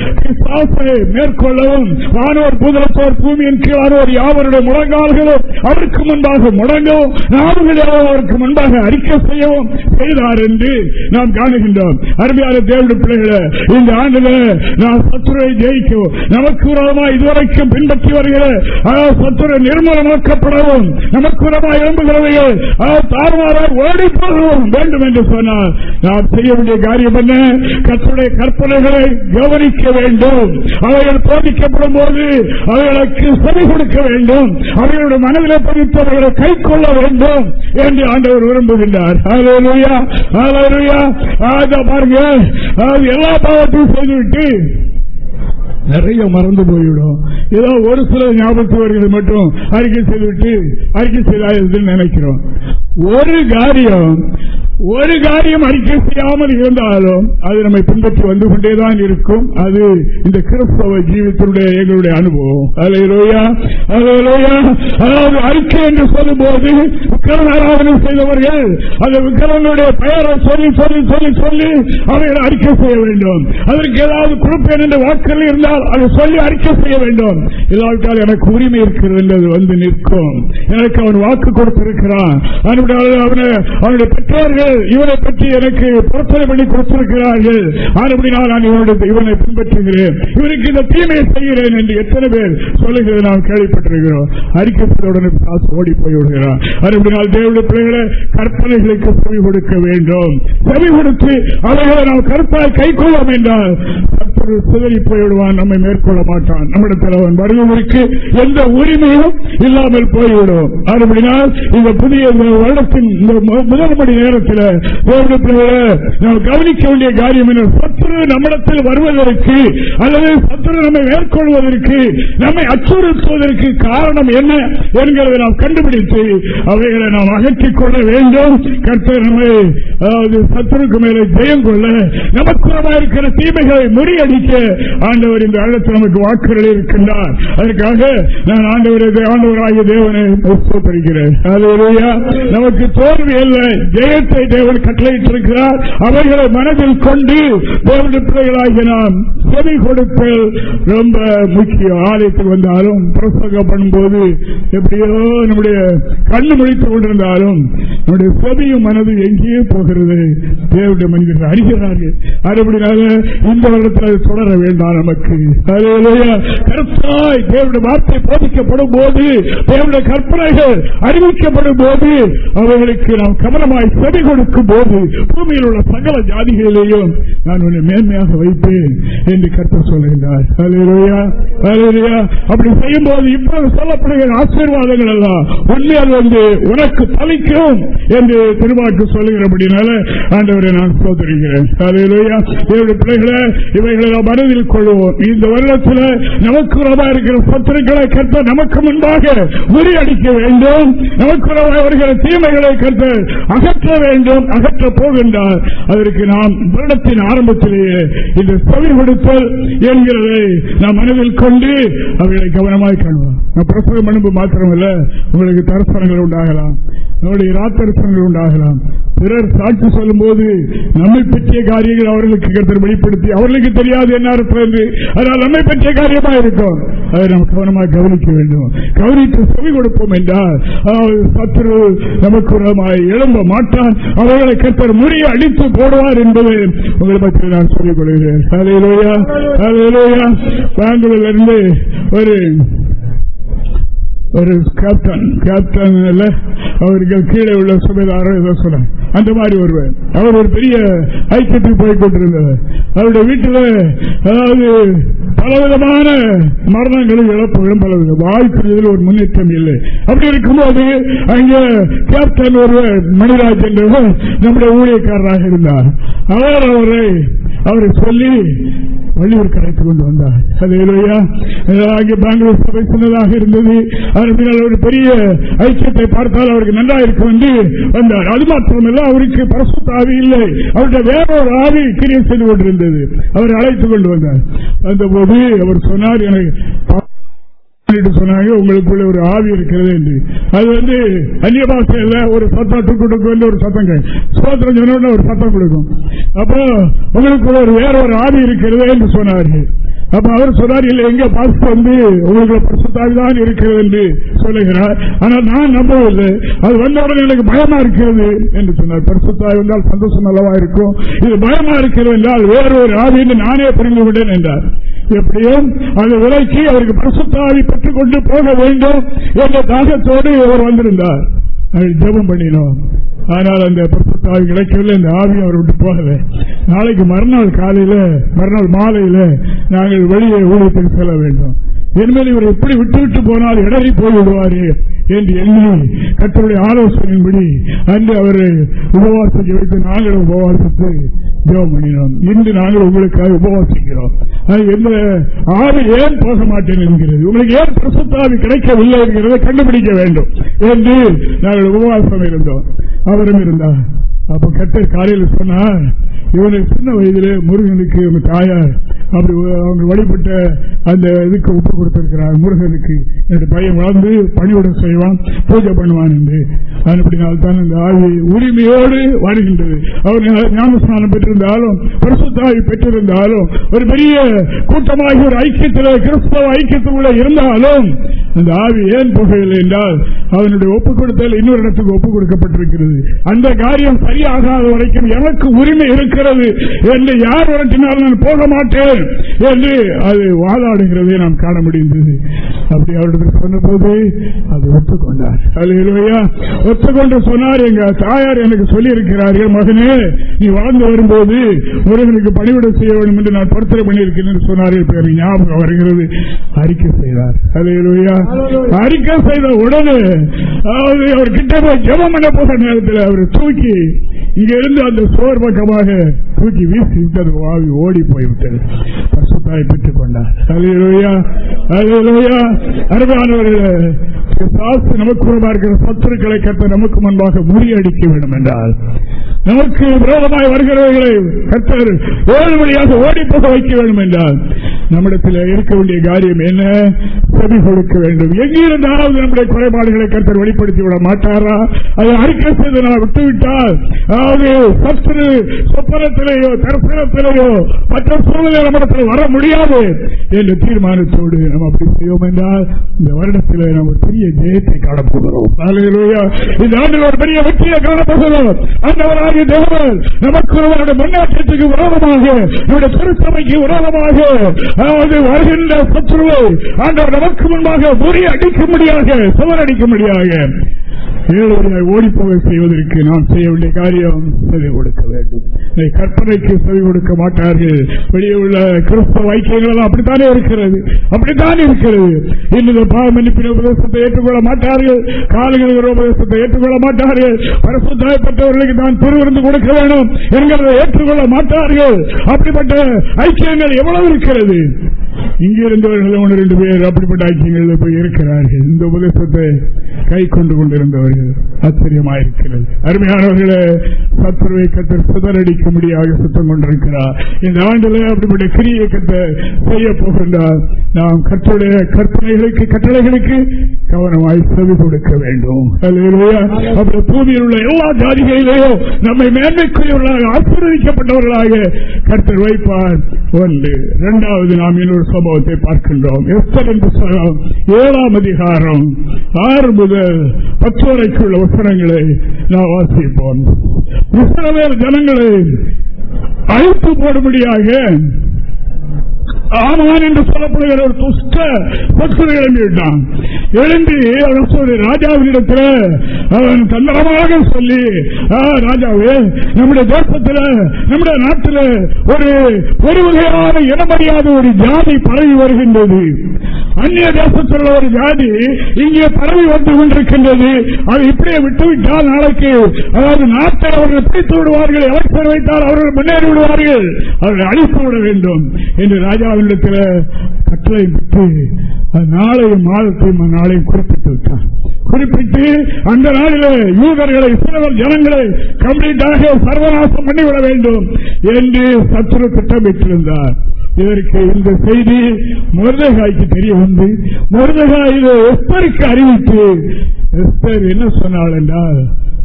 மேற்கொள்ளவும் வானோர் பூதலத்தோர் பூமியின் கீழானோர் யாவருடைய முழங்கால்களும் அவருக்கு முன்பாக முடங்கவும் நாடுகளோ அவருக்கு முன்பாக அறிக்கை செய்யவும் செய்தார் என்று நாம் காணுகின்றோம். அருமையான தேவனுடைய பிள்ளைகளை இந்த ஆண்டுல நாம் சத்துரை ஜெயிக்கவும் நமக்கு விரோதமாக இதுவரைக்கும் பின்பற்றி வருகிற அதாவது சத்துரை நிர்மூலமாக்கப்படவும் நமக்கு எழும்புகிறதையோ தாறுமாறாக ஓடி போகவும் வேண்டும் என்று சொன்னார் நாம் செய்ய வேண்டிய காரியம் என்ன? கற்றுடைய கற்பனைகளை கவனிக்க வேண்டும். அவைகள் போதிக்கப்படும் போது அவைகளுக்கு செவி கொடுக்க வேண்டும். அவர்களுடைய மனதில் பதித்து அவர்களை கை கொள்ள வேண்டும் என்று ஆண்டவர் விரும்புகின்றார். பாருங்க. எல்லா பாவத்தையும் செய்துவிட்டு நிறைய மறந்து போய்விடும். ஏதோ ஒரு சில ஞாபகத்து வருகிறது மட்டும் அறிக்கை செய்துவிட்டு அறிக்கை செய்தால் நினைக்கிறோம். ஒரு காரியம் ஒரு காரியம் அறிக்கை செய்யாமல் இருந்தாலும் அது நம்மை பின்பற்றி வந்து கொண்டேதான் இருக்கும். அது இந்த கிறிஸ்தவ ஜீவித்தனுடைய எங்களுடைய அனுபவம். அதாவது அறிக்கை என்று சொல்லும் போது விக்கிரம ஆராதனை செய்தவர்கள் அந்த விக்கிரமனுடைய பெயரை சொல்லி சொல்லி சொல்லி சொல்லி அவர்கள் அறிக்கை செய்ய வேண்டும். அதற்கு ஏதாவது குறிப்பேன் என்ற வாக்குகள் இருந்தால் அதை சொல்லி அறிக்கை செய்ய வேண்டும். இல்லாவிட்டால் எனக்கு உரிமை இருக்கிறது என்றது வந்து நிற்கும். எனக்கு அவன் வாக்கு கொடுத்திருக்கிறான். அவனுடைய அவனை- அவனுடைய பெற்றோர்கள் இவனை பற்றி எனக்கு பொருத்தனை பண்ணி கொடுத்திருக்கிறார்கள். ஆனபடினால் நான் இவனுடைய இவனை பின்பற்றுகிறேன். இவனுக்கு இந்த தீமையை செய்கிறேன் என்று எத்தனை பேர் சொல்லுகிறது நாம் கேள்விப்பட்டிருக்கிறோம். அறிக்கை காசு ஓடி போய்விடுகிறான். விடுகிறான் ஆனபடினால் தேவனுடைய பிள்ளைகளை கற்பனைகளுக்கு செவி கொடுக்க வேண்டும். செவி கொடுத்து அவர்களை நாம் கருத்தாய் கை கொள்ளும் என்றால் சிதறி போய்விடுவான் நம்மை மேற்கொள்ள மாட்டான். நம்மிடத்தில் அவன் வருவதற்கு எந்த உரிமையும் இல்லாமல் போய்விடும். அதுபடினால் இந்த புதிய வருடத்தின் முதல் மணி நேரத்தில் தேவனுடைய பிள்ளைகளே, நாம் கவனிக்க வேண்டிய காரியம் என்ன? சத்துரு நம்மிடத்தில் வருவதற்கு அல்லது சத்துரு நம்மை மேற்கொள்வதற்கு நம்மை அச்சுறுத்துவதற்கு காரணம் என்ன என்கிறதை நாம் கண்டுபிடித்து அவைகளை நாம் அகற்றிக் கொள்ள வேண்டும். கர்த்தர் நம்மை அதாவது சத்துருக்கு மேலே ஜெயம் கொள்ள நமக்குறமாக இருக்கிற தீமைகளை முறியடிக்க ஆண்டவர் இந்த அழகத்தில் நமக்கு வாக்குகள் இருக்கின்றார். அதற்காக நான் ஆண்டவரை ஆண்டவராகிய தேவனை ஸ்தோத்திரிக்கிறேன் நமக்கு தோல்வி அல்ல ஜெயத்தை தேவன் கட்டளையிட்டிருக்கிறார். அவைகளை மனதில் கொண்டு தேவனுடைய பிள்ளைகளாகிய நாம் செவி கொடுப்பல் ரொம்ப முக்கியம் ஆலயத்துக்கு வந்தாலும் பிரசங்கம் பண்ணும்போது எப்படியோ நம்முடைய கண்ணு முடித்துக் கொண்டிருந்தாலும் நம்முடைய செவியும் மனது எங்கேயே போகிறது. தேவனுடைய மனிதர்கள் அறிகிறார்கள். அதுபடினால இந்த வருடத்தில் தொடர வேண்டாம் நமக்கு. கருத்தாய் தேவனுடைய வார்த்தை போதிக்கப்படும் போது தேவனுடைய கற்பனைகள் அறிவிக்கப்படும் போது அவர்களுக்கு நாம் கவனமாய் செவி கொடுக்கும் போது. பூமியில் உள்ள சகல ஜாதிகளிலேயும் நான் உன்னை மேன்மையாக வைப்பேன் என்று கருத்து சொல்லுகின்றார். அப்படி செய்யும் போது இப்போது சொல்லப்படுகிற ஆசீர்வாதங்கள் எல்லாம் உண்மையால் வந்து உனக்கு பலிக்கும் என்று திருவாக்கு சொல்லுகிறபடினால ஆண்டவரை நான் சோதரிகிறேன் பிள்ளைகளை இவைகளை நாம் மனதில் கொள்வோம். இந்த வருடத்தில் நமக்கு உறவா இருக்கிற சத்துருக்களை கருத்த நமக்கு முன்பாக முறியடிக்க வேண்டும். நமக்கு உறவாக வருகிற தீமைகளை கருத்த அகற்ற வேண்டும். அகற்ற போகின்றார். அதற்கு நாம் வருடத்தின் ஆரம்பத்திலேயே இந்த செவி கொடுத்தல் என்கிறதை நாம் மனதில் கொண்டு அவர்களை கவனமாக காணுவோம். பிரசவம் அனுப்பு மாத்திரமல்ல உங்களுக்கு தரப்பணங்கள் உண்டாகலாம். நம்முடைய ராத்தரசங்கள் உண்டாகலாம். பிறர் சாட்சி சொல்லும் போது நம்மை பற்றிய காரியங்கள் அவர்களுக்கு கருத்து வெளிப்படுத்தி அவர்களுக்கு தெரியாது என்ன அர்த்தம் என்று. அதனால் நம்மை பற்றிய காரியமா இருக்கும். அதை நாம் கவனமாக கவனிக்க வேண்டும். கவனித்து செவி கொடுப்போம் என்றால் சத்துரு நமக்கு எழும்ப மாட்டான். அவர்களை கத்தர் முறிய அடித்து போடுவார் என்பது உங்களை பற்றி நான் சொல்லிக் கொள்கிறேன். பெங்களூர்ல இருந்து ஒரு ஒரு கேப்டன் கேப்டன் அவர்கள் கீழே உள்ள சுபேதாரம் ஏதோ அந்த மாதிரி ஒருவர். அவர் ஒரு பெரிய ஐக்கியத்துக்கு போய் கொண்டிருந்தவர் அவருடைய வீட்டில் அதாவது பலவிதமான மரணங்களும் இழப்புகளும் பலவித வாய்ப்பு ஒரு முன்னேற்றம் இல்லை. அப்படி இருக்கும்போது அங்கே கேப்டன் ஒருவர் மணிராஜ் என்றவர் நம்முடைய ஊழியக்காரராக இருந்தார். அவர் அவரை அவரை சொல்லி வள்ளியூர் கரைத்துக் கொண்டு வந்தார். அது இல்லையா பெங்களூர் சபை சொன்னதாக இருந்தது. அதன் ஒரு பெரிய ஐக்கியத்தை பார்த்தால் அவருக்கு நல்லா இருக்கும் என்று வந்தார். அது மாத்திரமல்ல அவருக்கு பரசுத்தாவி இல்லை. அவருடைய வேற ஒரு ஆவி கிரியை செய்து கொண்டிருந்தது. அவர் அழைத்துக் கொண்டு வந்தார். அந்த போது அவர் சொன்னார் எனக்கு சொன்னாங்க உங்களுக்குள்ள ஒரு ஆவி இருக்கிறது என்று. அது வந்து அந்நிய பாஷையில் ஒரு சத்தம் டுக்கு ஒரு சத்தம் சோத்திரம் சொன்ன ஒரு சத்தம் கொடுக்கும். அப்போ உங்களுக்குள்ள ஒரு வேற ஒரு ஆவி இருக்கிறது என்று சொன்னார்கள். அப்ப அவர் சொன்னார் இல்ல எங்க பாஸ்ட் வந்து உங்களுக்கு பரிசுத்தாவிதான் இருக்கிறது என்று சொல்லுகிறார். ஆனால் நான் நம்பவில்லை. அது வந்தவுடன் எனக்கு பயமா இருக்கிறது என்று சொன்னார். பரிசுத்தாய் என்றால் சந்தோஷம் நல்லவா இருக்கும்? இது பயமா இருக்கிறது என்றால் வேறொரு ஆவி என்று நானே புரிந்து விட்டேன் என்றார். எப்படியும் அந்த விலைக்கு அவருக்கு பரிசுத்தாவி பெற்றுக் கொண்டு போக வேண்டும் என்ற தாகத்தோடு அவர் வந்திருந்தார். ஜபம் பண்ணினோம். ஆனால் அந்த பரிசுத்தாவி கிடைக்கவில்லை. இந்த ஆவி அவர் விட்டு போகல நாளைக்கு மறுநாள் காலையில மறுநாள் மாலையில நாங்கள் வெளியே ஊழியத்துக்கு செல்ல வேண்டும். என்பதை இவர் எப்படி விட்டு விட்டு போனால் இடறி போய்விடுவார் என்று எண்ணி கத்தருடைய ஆலோசனையின்படி அன்று அவரை உபவாசத்தை வைத்து நாங்கள் உபவாசத்து ஜெபம் பண்ணினோம். இன்று நாங்கள் உங்களுக்காக உபவாசிக்கிறோம். எந்த ஆவி ஏன் போக மாட்டேன் என்கிறது? உங்களுக்கு ஏன் பிரசுத்தாவி கிடைக்கவில்லை என்கிறதை கண்டுபிடிக்க வேண்டும். என்று நாங்கள் உபவாசம் இருந்தோம். அவரும் இருந்தார். அப்ப கட்ட காலையில் சொன்னார் இவனை சின்ன வயதிலே முருகனுக்கு தாயார் அப்படி அவங்க வழிபட்ட அந்த இதுக்கு ஒப்பு கொடுத்திருக்கிறார் முருகனுக்கு. என்னுடைய பையன் வளர்ந்து பணியுடன் செய்வான் பூஜை பண்ணுவான் என்று. அப்படினால் தான் இந்த ஆவி உரிமையோடு வாடுகின்றது அவர் ஞானஸ்தானம் பெற்றிருந்தாலும் பரிசுத்தாவி பெற்றிருந்தாலும் ஒரு பெரிய கூட்டமாகி ஒரு ஐக்கியத்தில் கிறிஸ்தவ ஐக்கியத்தில் இருந்தாலும் அந்த ஆவி ஏன் புகையில்லை என்றால் அவனுடைய ஒப்புக் கொடுத்தல் இன்னொரு இடத்துக்கு ஒப்புக் கொடுக்கப்பட்டிருக்கிறது. அந்த காரியம் சரியாகாத வரைக்கும் எனக்கு உரிமை இருக்கிறது என்று யார் வரட்டினாலும் நான் போக மாட்டேன் என்று அது வாதாடுகிறதை நாம் காண முடிந்தது. அப்படி அவரிடத்தில் சொன்னபோது அது ஒத்துக்கொண்டார். இல்லையா ஒத்துக்கொண்டு சொன்னார் எங்க தாயார் எனக்கு சொல்லி இருக்கிறார்கள் மகனே நீ வாழ்ந்து வரும்போது முருகனுக்கு பணிவிட செய்ய வேண்டும் என்று நான் பரிசனை பண்ணியிருக்கிறேன் சொன்னார்கள். ஞாபகம் வருகிறது. அறிக்கை செய்தார். அறிக்கை செய்த உடனே அதாவது அவர் கிட்ட போய் ஜபம் பண்ண போகிற நேரத்தில் அவர் தூக்கி இங்கிருந்து அந்த சோர் பக்கமாக தூக்கி வீசி விட்டது வாவி ஓடி போய்விட்டது பசுத்தாய் பெற்றுக் கொண்டார். அருமையானவர்களே நமக்கு இருக்கிற சத்துருக்களை கட்ட நமக்கு முன்பாக முறியடிக்க வேண்டும் என்றால் நமக்கு விரோதமாய் வருகிறவர்களை கத்தர் ஏழு வழியாக ஓடி போக வைக்க வேண்டும் என்றால் நம்மிடத்தில் இருக்க வேண்டிய காரியம் என்ன? செவி கொடுக்க வேண்டும். எங்கிருந்தாலும் நம்முடைய குறைபாடுகளை கருத்தர் வெளிப்படுத்தி விட மாட்டாரா? அதை அறிக்கை செய்து நான் விட்டுவிட்டால் அதாவது சற்று சொப்பனத்திலேயோ தரிசனத்திலேயோ மற்ற சூழ்நிலை நம்மிடத்தில் வர முடியாது என்று தீர்மானத்தோடு நாம் அப்படி செய்வோம் என்றால் இந்த வருடத்தில் நாம் ஒரு பெரிய ஜெயத்தை காணப்போகிறோம். இந்த ஆண்டில் ஒரு பெரிய வெற்றியை காணப்போகிறோம். அந்தவராகிய தேவன் நமக்கு ஒருவருடைய முன்னேற்றத்துக்கு விரோதமாக நம்முடைய திருச்சபைக்கு விரோதமாக அதாவது வருகின்ற சத்துருவை ஆண்டவர் நமக்கு முன்பாக உரிய அடிக்கும்படியாக சுவரடிக்கும்படியாக முடியாக ஏழையாய் ஓடிப்போக செய்வதற்கு நாம் செய்ய வேண்டிய காரியம் செவி கொடுக்க வேண்டும். இதை கற்பனைக்கு செவி கொடுக்க மாட்டார்கள். வெளியே உள்ள கிறிஸ்தவ ஐக்கியங்கள் அப்படித்தானே இருக்கிறது? அப்படித்தான் இருக்கிறது? இன்னும் பாவ மன்னிப்பின் உபதேசத்தை ஏற்றுக்கொள்ள மாட்டார்கள். காலங்கள் உபதேசத்தை ஏற்றுக்கொள்ள மாட்டார்கள். பரிசுத்தாயப்பட்டவர்களுக்கு நான் திருவிருந்து கொடுக்க வேண்டும் என்கிறதை ஏற்றுக்கொள்ள மாட்டார்கள். அப்படிப்பட்ட ஐக்கியங்கள் எவ்வளவு இருக்கிறது? இங்கிருந்தவர்கள் ஒன்று ரெண்டு பேர் அப்படிப்பட்ட ஆட்சியங்களில் போய் இருக்கிறார்கள். இந்த உபதேசத்தை கை கொண்டு கொண்டிருந்தவர்கள் ஆச்சரியமாயிருக்கிறது அருமையானவர்களே சத்துருவை கத்தர் சிதறடிக்க முடியாத சுத்தம் கொண்டிருக்கிறார். இந்த ஆண்டில் அப்படிப்பட்ட சிறிய இயக்கத்தை செய்ய போகின்றார். நாம் கற்றுடைய கற்பனைகளுக்கு கட்டளைகளுக்கு கவனமாய் செவி கொடுக்க வேண்டும். அல்லேலூயா. பூமியில் உள்ள எல்லா ஜாதிகளிலேயோ நம்மை மேன்மைக்குரியவர்களாக ஆசீர்வதிக்கப்பட்டவர்களாக கர்த்தர் வைப்பார். ஒன்று. இரண்டாவது நாம் இன்னொரு சம்பவத்தை பார்க்கின்றோம். எஸ்தர் என்று ஏழாம் அதிகாரம் ஆறு முதல் பத்து வரைக்குள்ள வசனங்களை நாம் வாசிப்போம். இஸ்ரவேல் ஜனங்களை அழைப்பு போடும்படியாக ஆமான் என்று சொல்லப்படுகிற ஒரு துஷ்ட பக்தர் எழும்பிவிட்டான். எழும்பி அவன் சொல்லி ராஜாவினிடத்தில் அவன் தந்திரமாக சொல்லி ராஜாவே நம்முடைய தேசத்தில் நம்முடைய நாட்டில் ஒரு ஒரு வகையான இனமறியாத ஒரு ஜாதி பரவி வருகின்றது. அந்நிய தேசத்தில் உள்ள ஒரு ஜாதி இங்கே பரவி வந்து கொண்டிருக்கின்றது. அது இப்படியே விட்டுவிட்டால் நாளைக்கு அதாவது நாட்டை அவர்கள் பிடித்து விடுவார்கள் எலக்ஷன் வைத்தால் அவர்கள் முன்னேறி விடுவார்கள். அவர்கள் அழித்து விட வேண்டும் என்று ராஜாவின் ராஜாவினிடத்தில் கட்டளை விட்டு நாளையும் மாதத்தையும் நாளையும் குறிப்பிட்டு விட்டான். குறிப்பிட்டு அந்த நாளில் யூதர்களை சிறுவர் ஜனங்களை கம்ப்ளீட்டாக சர்வநாசம் பண்ணிவிட வேண்டும் என்று சத்துரு திட்டமிட்டிருந்தார். இதற்கு இந்த செய்தி முருதகாய்க்கு தெரிய வந்து முருதகாய் எஸ்தருக்கு அறிவித்து எஸ்தர் என்ன சொன்னாள் என்றால்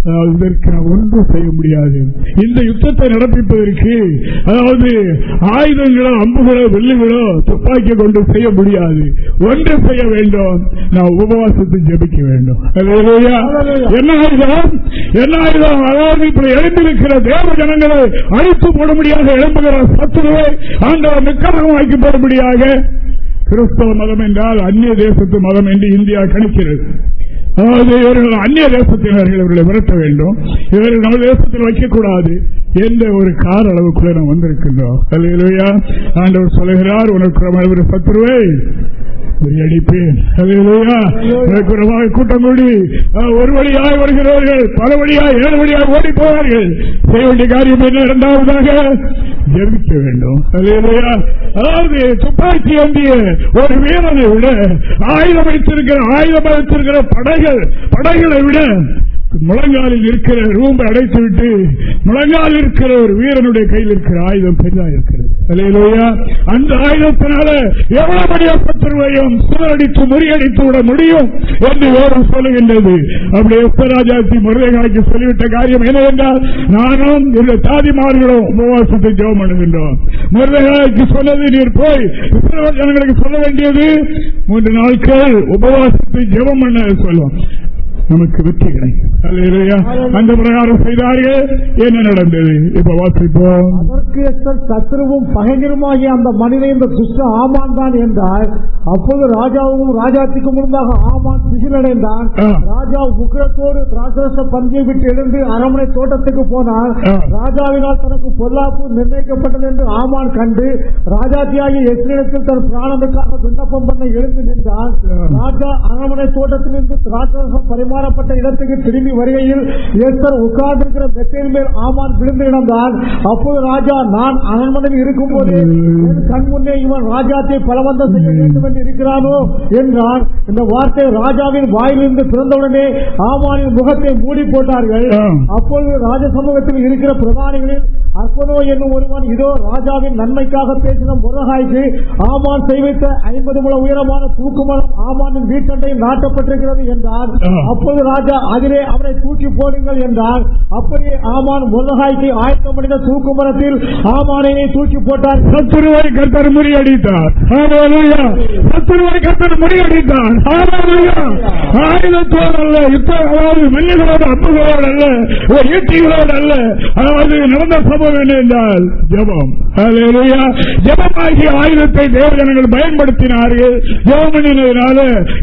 அதாவது இதற்கு ஒன்றும் செய்ய முடியாது. இந்த யுத்தத்தை நடப்பிப்பதற்கு அதாவது ஆயுதங்களோ அம்புகளோ வெள்ளுகளோ துப்பாக்கி கொண்டு செய்ய முடியாது. ஒன்று செய்ய வேண்டும். நான் உபவாசத்தை ஜெபிக்க வேண்டும். என்ன ஆயுதம்? என்ன ஆயுதம்? அதாவது இப்படி எழுந்திருக்கிற தேவ ஜனங்களை அழித்து போடும்படியாக எழும்புகிற சத்துருவை ஆண்டவர் நிக்கரமாக்கி போடும்படியாக கிறிஸ்தவ மதம் என்றால் அந்நிய தேசத்து மதம் என்று இந்தியா கணிக்கிறது. அதாவது இவர்கள் அந்நிய தேசத்தினர்கள் இவர்களை விரட்ட வேண்டும். இவர்கள் நம்ம தேசத்தில் வைக்கக்கூடாது. எந்த ஒரு கார அளவுக்குள்ள நாம் வந்திருக்கின்றோம். ஆண்டவர் சொல்லுகிறார் உனக்கு ஒரு சத்துருவை அடிப்பேன் கூட்டம் கூடி. ஒரு வழியாய் வருகிறவர்கள் பல வழியாய் ஏழு வழியாக ஓடி போவார்கள் செய்ய வேண்டிய காரியம் என்ன? இரண்டாவதாக ஜெபிக்க வேண்டும். அதாவது துப்பாக்கி ஏந்திய ஒரு வீரனை விட ஆயுதம் வைத்திருக்கிற ஆயுதம் வைத்திருக்கிற படைகள் படைகளை விட முழங்காலில் இருக்கிற ரூம்பை அடைத்து விட்டு முழங்கால் இருக்கிற ஒரு வீரனுடைய கையில் இருக்கிற ஆயுதம் பெரிதா இருக்கிறது. அந்த ஆயுதத்தினால எவ்வளவு பெரிய சுழடித்து முறியடித்து விட முடியும் என்று வேறு சொல்லுகின்றது. அப்படி எஸ்வராஜாத்தி முருகைகாய்க்கு சொல்லிவிட்ட காரியம் என்னவென்றால் நானும் இந்த தாதிமார்களும் உபவாசத்தை ஜெபம் பண்ணுகின்றோம். முருகைகாய்க்கு சொன்னது நீர் போய் ஜனங்களுக்கு சொல்ல வேண்டியது மூன்று நாட்கள் உபவாசத்தை ஜெபம் பண்ண சொல்லும். நமக்கு வெற்றி கிடைக்கும் அல்லேலூயா. அந்த பிரகாரம் செய்தார்கள் என்ன நடந்தது இப்ப வாசிப்போம் அதற்கு சத்ருவும் பகைஞருமாகிய அந்த மனிதன் இந்த துஷ்ட ஆமான் தான் என்றார் அப்போது ராஜாவும் ராஜாத்திற்கு முன்பாக ஆமான் சிகிலடைந்தான் ஆ. ராஜா உக்கிரத்தோடு ராஜரச பந்தியை விட்டு எழுந்து அரண்மனை தோட்டத்துக்கு போனார் ஆ. ராஜாவினால் தனக்கு பொல்லாப்பு நிர்ணயிக்கப்பட்டது என்று ஆமான் கண்டு ராஜாத்தியாகிய எஸ்ரிடத்தில் தன் பிராணனுக்காக விண்ணப்பம் பண்ண எழுந்து நின்றான். ராஜா அரண்மனை தோட்டத்திலிருந்து ராஜரசம் பரிமாறி கூடாரப்பட்ட இடத்துக்கு திரும்பி வருகையில் எஸ்தர் உட்கார்ந்திருக்கிற மெத்தையின் மேல் ஆமான் விழுந்து கிடந்தான். அப்போது ராஜா நான் அரண்மனையில் இருக்கும்போது என் கண் முன்னே இவன் ராஜாத்தை பலவந்தம் செய்ய வேண்டும் என்று இருக்கிறானோ என்றான். இந்த வார்த்தை ராஜாவின் வாயிலிருந்து பிறந்தவுடனே ஆமானின் முகத்தை மூடி போட்டார்கள். அப்பொழுது ராஜ சமூகத்தில் இருக்கிற பிரதானிகளில் அற்பனோ என்னும் ஒருவன் இதோ ராஜாவின் நன்மைக்காக பேசின முருகாய்க்கு ஆமான் செய்வித்த ஐம்பது முழ உயரமான தூக்குமரம் ஆமானின் வீட்டண்டையில் நாட்டப்பட்டிருக்கிறது என்றார். அப்போது ராஜா அதிலே அவனை தூக்கி போடுங்கள் என்றார் அப்படியே ஆமான் முருகாய்க்கு ஆயத்தமடைந்த தூக்குமரத்தில் ஆமானை தூக்கி போட்டார். சத்துருவை கர்த்தர் முறியடித்தார். ஹalleluya. சத்துருவை கர்த்தர் முறியடித்தார். ஆயுதத்தோடு அல்ல யுத்த அதாவது மெல்லுகளோடு அம்புகளோடு அல்ல ஒரு ஈட்டிகளோடு அல்ல அதாவது நடந்த சம்பவம் என்ன என்றால் ஜபம். ஜபமாகிய ஆயுதத்தை தேவஜனங்கள் பயன்படுத்தினார்கள். ஜபம் பண்ணினதுனால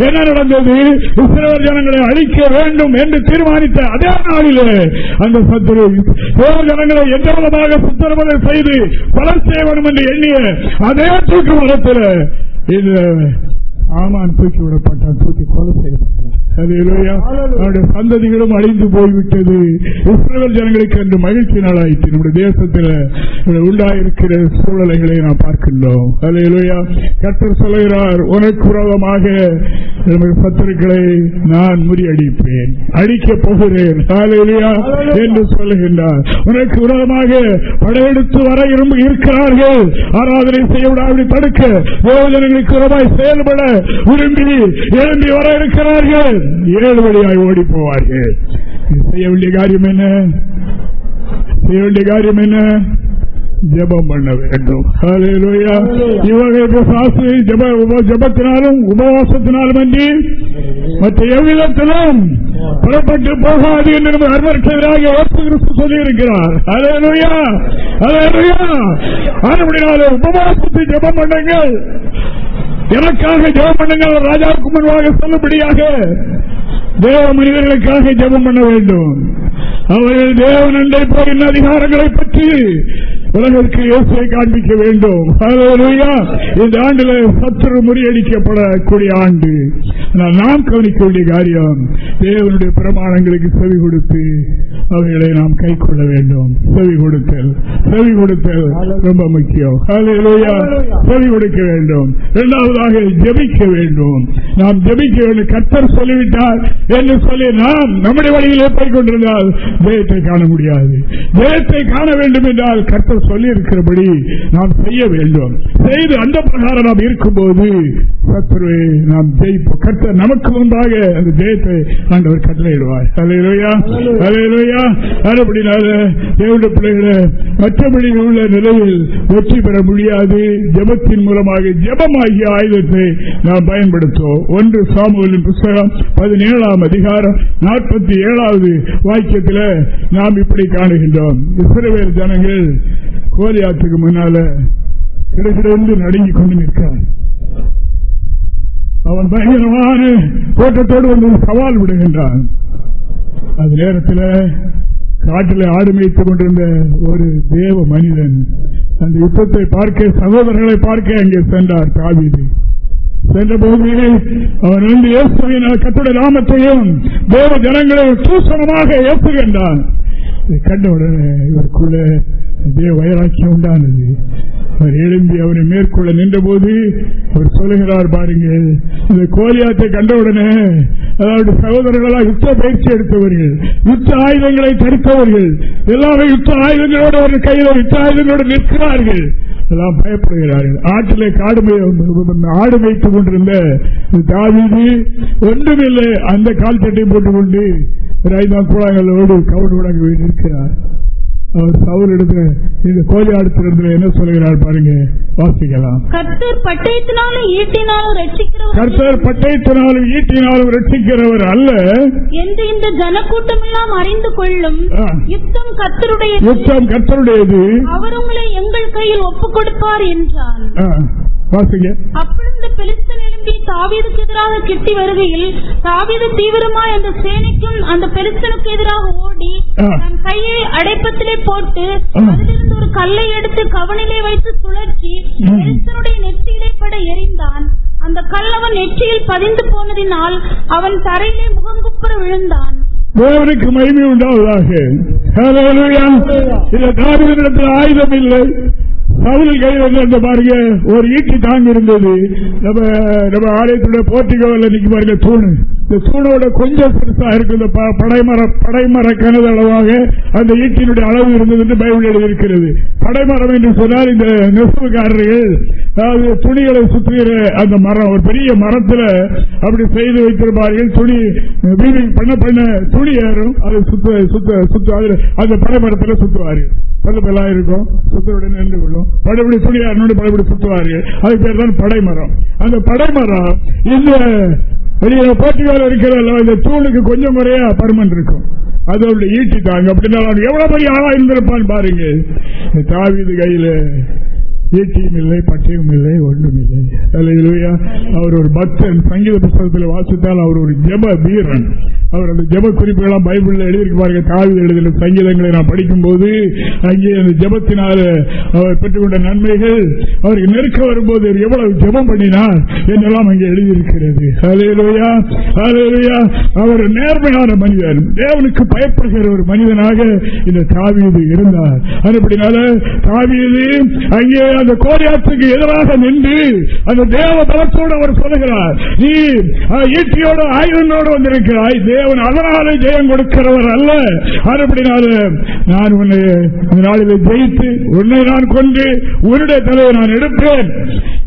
என்ன நடந்தது? இஸ்ரவேல் ஜனங்களை அழிக்க வேண்டும் என்று தீர்மானித்த அதே நாளிலே அந்த சத்துரு ஜனங்களை எந்த விதமாக சுத்தரவதை செய்து கொலை செய்ய வேண்டும் என்று எண்ணிய அதே தூக்கு மரத்தில் ஆமான் தூக்கி விடப்பட்டான் தூக்கி கொலை செய்யப்பட்டான். அவருடைய சந்ததிகளும் அழிந்து போய்விட்டது. இஸ்ரவேல் ஜனங்களுக்கு என்று மகிழ்ச்சி நாளாயிற்று. நம்முடைய தேசத்தில் உண்டாயிருக்கிற சூழ்நிலைகளை நாம் பார்க்கின்றோம். ஹalleluya. கர்த்தர் சொல்கிறார் உனக்கு விரோதமாக நமது சத்துருக்களை நான் முறியடிப்பேன். அடிக்கப் போகிறேன். ஹalleluya. என்று சொல்லுகின்றார். உனக்கு விரோதமாக படையெடுத்து வர இருக்கிறார்கள். ஆராதனை செய்ய விடாமல் தடுக்க. யோஜனங்களுக்கு விரோதமாய் செயல்பட. விரும்பி எழும்பி வர இருக்கிறார்கள். ஏழு வழியாய் ஓடி போவார்கள் செய்ய வேண்டிய காரியம் என்ன? செய்ய வேண்டிய காரியம் என்ன? ஜெபம் பண்ண வேண்டும். உப- ஜெபத்தினாலும் உபவாசத்தினாலும் அன்றி மற்ற எவ்விதத்திலும் புறப்பட்டு போகாது என்று கிறிஸ்து சொல்லியிருக்கிறார். ஹalleluya. ஹalleluya. ஆனபடினாலே உபவாசத்தை ஜெபம் பண்ணுங்கள். எனக்காக ஜெபம் பண்ணுங்கள் ராஜாவுக்கு முன்பாக சொல்லும்படியாக தேவ மனிதர்களுக்காக ஜெபம் பண்ண வேண்டும். அவர்கள் தேவனண்டை போய் அதிகாரங்களை பற்றி உலகிற்கு இயேசுவை காண்பிக்க வேண்டும். இந்த ஆண்டுல சத்துரு முறியடிக்கப்படக்கூடிய ஆண்டு. நாம் கவனிக்க வேண்டிய காரியம் தேவனுடைய பிரமாணங்களுக்கு செவி கொடுத்து அவைகளை நாம் கை கொள்ள வேண்டும். செவி கொடுத்தல் செவி கொடுத்தல் ரொம்ப முக்கியம். செவி கொடுக்க வேண்டும். இரண்டாவதாக ஜெபிக்க வேண்டும். நாம் ஜெபிக்க வேண்டும். கர்த்தர் சொல்லிவிட்டார் என்று சொல்லி நாம் நம்முடைய வழியிலே போய்கொண்டிருந்தால் ஜெயத்தை காண முடியாது. ஜெயத்தை காண வேண்டும் என்றால் கர்த்தர் சொல்லி இருக்கிறபடி நாம் செய்ய வேண்டும். செய்து அந்த பிரகாரம் நாம் இருக்கும்போது கர்த்தரை நாம் ஜெயிப்போம். கர்த்த நமக்கு முன்பாக அந்த ஜெயத்தை ஆண்டவர் கட்டளையிடுவார். அலையிலோயா அலையிலோயா அதுபடினால தேவனுடைய பிள்ளைகளை மற்றபடி உள்ள நிலையில் வெற்றி பெற முடியாது. ஜபத்தின் மூலமாக ஜபமாகிய ஆயுதத்தை நாம் பயன்படுத்துவோம். ஒன்று சாமுவலின் புஸ்தகம் பதினேழாம் அதிகாரம் நாற்பத்தி ஏழாவது வாக்கியத்தில் நாம் இப்படி காணுகின்றோம். இஸ்ரவேல் ஜனங்கள் கோலியாத்துக்கு முன்னால கிடைக்கிடந்து நடுங்கிக் கொண்டு நிற்கிறார் அவன் பயங்கரமான கோட்டத்தோடு வந்து சவால் விடுகின்றான். அந்த நேரத்தில் காட்டில் ஆடு மேய்த்துக் கொண்டிருந்த ஒரு தேவ மனிதன் அந்த யுத்தத்தை பார்க்க சகோதரர்களை பார்க்க அங்கே சென்றார் காவிரி சென்ற சென்றபோது அவன் வந்து இயேசுவின் கத்துடைய நாமத்தையும் தேவ ஜனங்களை சூசனமாக ஏற்றுகின்றான் இதை கண்டவுடனே இவருக்குள்ள தேவ வைராக்கியம் உண்டானது. அவர் எழும்பி அவரை மேற்கொள்ள நின்றபோது அவர் சொல்லுகிறார் பாருங்கள் இந்த கோலியாத்தை கண்டவுடனே அதாவது சகோதரர்களா யுத்த பயிற்சி எடுத்தவர்கள் யுத்த ஆயுதங்களை தடுத்தவர்கள் எல்லாமே யுத்த ஆயுதங்களோடு ஒரு கையில் யுத்த ஆயுதங்களோடு நிற்கிறார்கள். எல்லாம் பயப்படுகிறார்கள். ஆற்றிலே காடு மேய்- ஆடு மேய்த்துக் கொண்டிருந்த தாவீது ஒன்றுமில்லை அந்த கால் சட்டை போட்டுக்கொண்டு ஒரு ஐந்தாம் கூடாங்களோடு கவுடு உடங்க நிற்கிறார். சவுல் எடுத்த இந்த கோலியாடத்திலிருந்து என்ன சொல்கிறார் பாருங்க வாசிக்கலாம். கர்த்தர் பட்டயத்தினாலும் ஈட்டினாலும் ரட்சிக்கிறவர் கர்த்தர் பட்டயத்தினாலும் ஈட்டினாலும் ரட்சிக்கிறவர் அல்ல. என்று இந்த ஜனக்கூட்டம் எல்லாம் அறிந்து கொள்ளும். யுத்தம் கர்த்தருடைய யுத்தம் கர்த்தருடையது. அவர் உங்களை எங்கள் கையில் ஒப்புக் கொடுப்பார் என்றான் வாசிங்க அப்பொழுது பெலிஸ்தன் எழும்பி தாவீதுக்கு எதிராக கிட்டி வருகையில் தாவீது தீவிரமாய் அந்த சேனைக்கும் அந்த பெலிஸ்தனுக்கு எதிராக ஓடி ஆ. தன் கையை அடைப்பத்திலே போட்டு ஆ. அதிலிருந்து ஒரு கல்லை எடுத்து கவனிலே வைத்து சுழற்றி ம். பெலிஸ்தனுடைய நெற்றியிலே பட எறிந்தான். அந்த கல்லவன் நெற்றியில் பதிந்து போனதினால் அவன் தரையிலே முகங்குப்புற விழுந்தான். தேவனுக்கு மகிமை உண்டாவதாக. ஆயுதம் இல்லை. பவுல் கையில் வந்து அந்த பாருங்க ஒரு ஈட்டி தாங்கி இருந்தது நம்ம நம்ம ஆலயத்துடைய போர்ட்டிகோவில் நிக்க பாருங்க தூணு. இந்த தூணோட கொஞ்சம் பெருசா இருக்கு இந்த ப- படைமர படைமர கனது அளவாக அந்த ஈட்டினுடைய அளவு இருந்தது என்று பைபிள் எழுதியிருக்கிறது. படைமரம் என்று சொன்னால் இந்த நெசவுக்காரர்கள் அதாவது துணிகளை சுற்றுகிற அந்த மரம் ஒரு பெரிய மரத்துல அப்படி செய்து வைத்திருப்பார்கள். துணி வீவிங் பண்ண பண்ண துணி ஏறும். அதை சுத்த சுத்த சுத்த அந்த படைமரத்துல சுத்துவார்கள். பல்லப்பெல்லாம் இருக்கும். சுத்தருடன் நின்று கொள்ளும். படைபடி துணி ஏறனோடு படைபடி சுத்துவார்கள். அதுக்கு பேர் தான் படைமரம். அந்த படைமரம் இந்த வெளியில போட்டிகள் இருக்கிற இந்த தூளுக்கு கொஞ்சம் குறையா பருமன் இருக்கும். அதோட தாங்க. அப்படின்னா எவ்வளவு பெரிய ஆளா இருந்திருப்பான் பாருங்க. தாவிது கையில ஈட்டியும் இல்லை பச்சையும் இல்லை ஒன்றும் இல்லை அல்லேலூயா. அவர் ஒரு பக்தன். சங்கீத புத்தகத்தில் வாசித்தால் அவர் ஒரு ஜெப வீரன். அவர் அந்த ஜெப குறிப்புகளாம் பைபிள்ல எழுதியிருக்கு பாருங்க. தாவீது எழுதின சங்கீதங்களை நான் படிக்கும்போது அங்கே அந்த ஜெபத்தினால அவர் பெற்றுக்கொண்ட நன்மைகள் அவருக்கு நெருக்க வரும்போது எவ்வளவு ஜெபம் பண்ணினார் என்றெல்லாம் அங்கே எழுதியிருக்கிறது. அல்லேலூயா. அல்லேலூயா. அவர் நேர்மையான மனிதன். தேவனுக்கு பயப்படுகிற ஒரு மனிதனாக இந்த தாவியது இருந்தார். அதுபடினால தாவியது அங்கே அந்த கோரியாத்துக்கு எதிராக நின்று அந்த தேவ பலத்தோடு அவர் சொல்லுகிறார் நீ அஹ், ஈட்டியோடு ஆயுதனோடு வந்திருக்கிறாய். தேவன் அதனாலே ஜெயம் கொடுக்கிறவர் அல்ல. அதுபடினால நான் உன்னை அந்த நாளிலே ஜெயித்து உன்னை நான் கொண்டு உன்னுடைய தலையை நான் எடுப்பேன்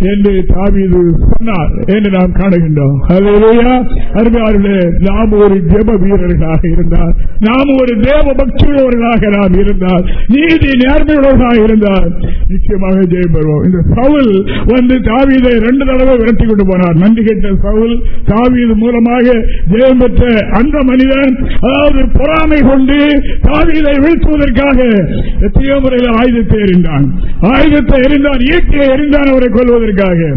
என்று தாவிது சொன்னார் என்று நாம் காணுகின்றோம். அல்லேலூயா. அருமையாளர்களே நாம் ஒரு ஜெப வீரர்களாக இருந்தால் நாம் ஒரு தேவ பக்தியுள்ளவர்களாக நாம் இருந்தால் நீதி நேர்மையுள்ளவர்களாக இருந்தால் நிச்சயமாக ஜெயம் பெறுவோம் இந்த சவுல் வந்து தாவீதை ரெண்டு தடவை விரட்டி கொண்டு போனார். நன்றி கேட்ட சவுல் தாவீது மூலமாக ஜெயம் பெற்ற அந்த மனிதன் அதாவது பொறாமை கொண்டு தாவீதை வீழ்த்துவதற்காக எத்தனையோ முறையில் ஆயுதத்தை எறிந்தான். ஆயுதத்தை எறிந்தான் இயற்கையை எறிந்தான் அவரை கொள்வதற்காக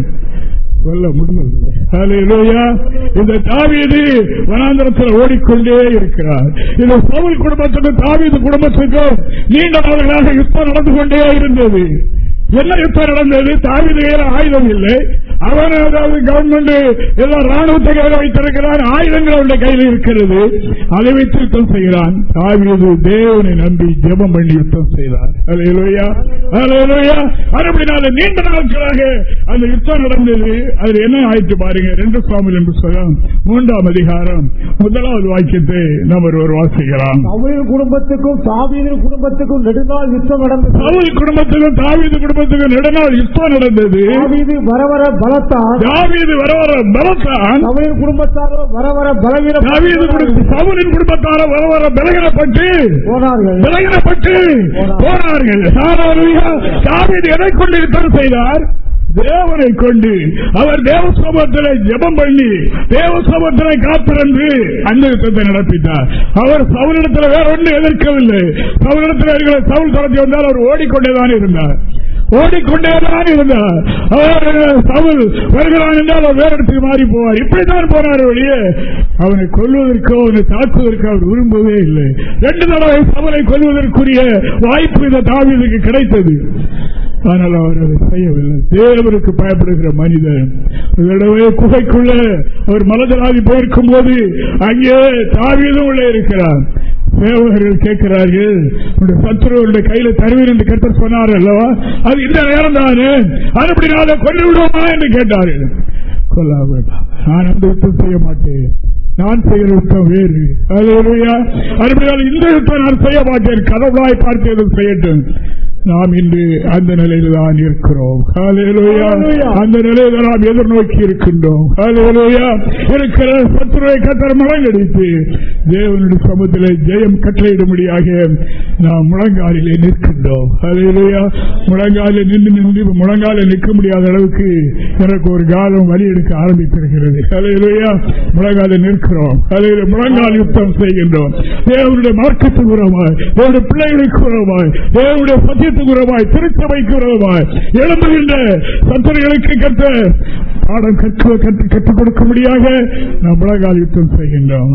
சொல்ல முடியவில்லை. இந்த தாவீது வனாந்தரத்தில் ஓடிக்கொண்டே இருக்கிறார். இந்த சவுல் குடும்பத்துக்கும் தாவீது குடும்பத்துக்கும் நீண்ட நாடுகளாக யுத்தம் நடந்து கொண்டே இருந்தது. என்ன யுத்தம் நடந்தது தாவீது ஆயுதம் இல்லை. அவன் அதாவது கவர்மெண்ட் எல்லாம் ராணுவத்தை கையில் வைத்திருக்கிறான். ஆயுதங்கள் அவருடைய கையில் இருக்கிறது. அதை வைத்து யுத்தம் செய்கிறான். தாவீது தேவனை நம்பி ஜெபம் பண்ணி யுத்தம் செய்தார் அப்படினால நீண்ட நாட்களாக அந்த யுத்தம் நடந்தது. அது என்ன ஆயிற்று பாருங்க. ரெண்டு சுவாமி என்று சொல்ல மூன்றாம் அதிகாரம். முதலாவது வாக்கியத்தை நம்ம ஒருவர் வாசிக்கலாம். குடும்பத்துக்கும் தாவீதின் குடும்பத்துக்கும் நெடுநாள் யுத்தம் நடந்தது. குடும்பத்துக்கும் தாவீது குடும்பத்துக்கும் நெடுநாள் யுத்தம் நடந்தது. தாவீது வர வர பலத்தான். தாவீது வர வர பலத்தான். சவுலின் குடும்பத்தாரோ வர வர தாவீது குடும்ப- சவுலின் குடும்பத்தார வர வர பலகீனப்பட்டு போனார்கள். விலகினப்பட்டு போனார்கள். தாவீது எதை கொண்டு யுத்தம் செய்தார்? தேவனை கொண்டு. அவர் தேவசோபத்திலே ஜெபம் பண்ணி தேவசோபத்திலே காத்திருந்து அந்த யுத்தத்தை நடத்திட்டார் அவர் சவுலிடத்தில் வேற ஒன்று எதிர்க்கவில்லை. சவுலிடத்தில் இருக்கிற சவுல் தரத்தை வந்தால் அவர் ஓடிக்கொண்டேதான் இருந்தார். ஓடிக்கொண்டேதான் இருந்தார். அவர் சவுல் வருகிறான் என்றால் அவர் வேற இடத்துக்கு மாறி போவார். இப்படித்தான் போனார் வழியே. அவனை கொல்வதற்கோ அவனை தாக்குவதற்கோ அவர் விரும்பவே இல்லை. ரெண்டு தடவை சவலை கொல்வதற்குரிய வாய்ப்பு இந்த தாவியதுக்கு கிடைத்தது. ஆனால் அவர் அதை செய்யவில்லை. தேவருக்கு பயப்படுகிற மனிதன் தடவை குகைக்குள்ள அவர் மலதராதி போயிருக்கும் போது அங்கே தாவியதும் உள்ளே இருக்கிறார் சேவகர்கள் கேட்கிறார்கள். உன்னுடைய சத்துருவருடைய கையில தருவீர் என்று கருத்தர் சொன்னார் அல்லவா? அது இந்த நேரம் தானே? அதுபடினால கொண்டு விடுவோமா என்று கேட்டார்கள். கொல்லா வேண்டாம் நான் அந்த யுத்தம் செய்ய மாட்டேன். நான் செய்கிற யுத்தம் வேறு. அல்லேலூயா. அதுபடியால் இந்த யுத்தம் நான் செய்ய மாட்டேன். கடவுளாய் பார்த்து எதுவும் செய்யட்டும். நாம் இன்று அந்த நிலையில் தான் இருக்கிறோம். அந்த நிலையில நாம் எதிர்நோக்கி இருக்கின்றோம். இருக்கிற சத்துருவை கத்தர் முழங்கடித்து தேவனுடைய சமூகத்திலே ஜெயம் கட்டளையிடும்படியாக நாம் முழங்காலிலே நிற்கின்றோம் ஹalleluya. முழங்காலில் நின்று நின்று முழங்காலில் நிற்க முடியாத அளவுக்கு எனக்கு ஒரு காலம் வழி எடுக்க ஆரம்பித்திருக்கிறது ஹalleluya. முழங்காலில் நிற்கிறோம் ஹalleluya. முழங்கால் யுத்தம் செய்கின்றோம் தேவனுடைய மார்க்கத்துக்கு உரமாய் தேவனுடைய பிள்ளைகளுக்கு உரமாய் தேவனுடைய சத்தியத்துக்கு ராஜ்யத்துக்கு உறவாய் திருச்சபைக்கு உறவாய் எழும்புகின்ற சத்தனைகளுக்கு கற்ற பாடம் கற்க கற்று கற்றுக் கொடுக்கும்படியாக நாம் உலகால் யுத்தம் செய்கின்றோம்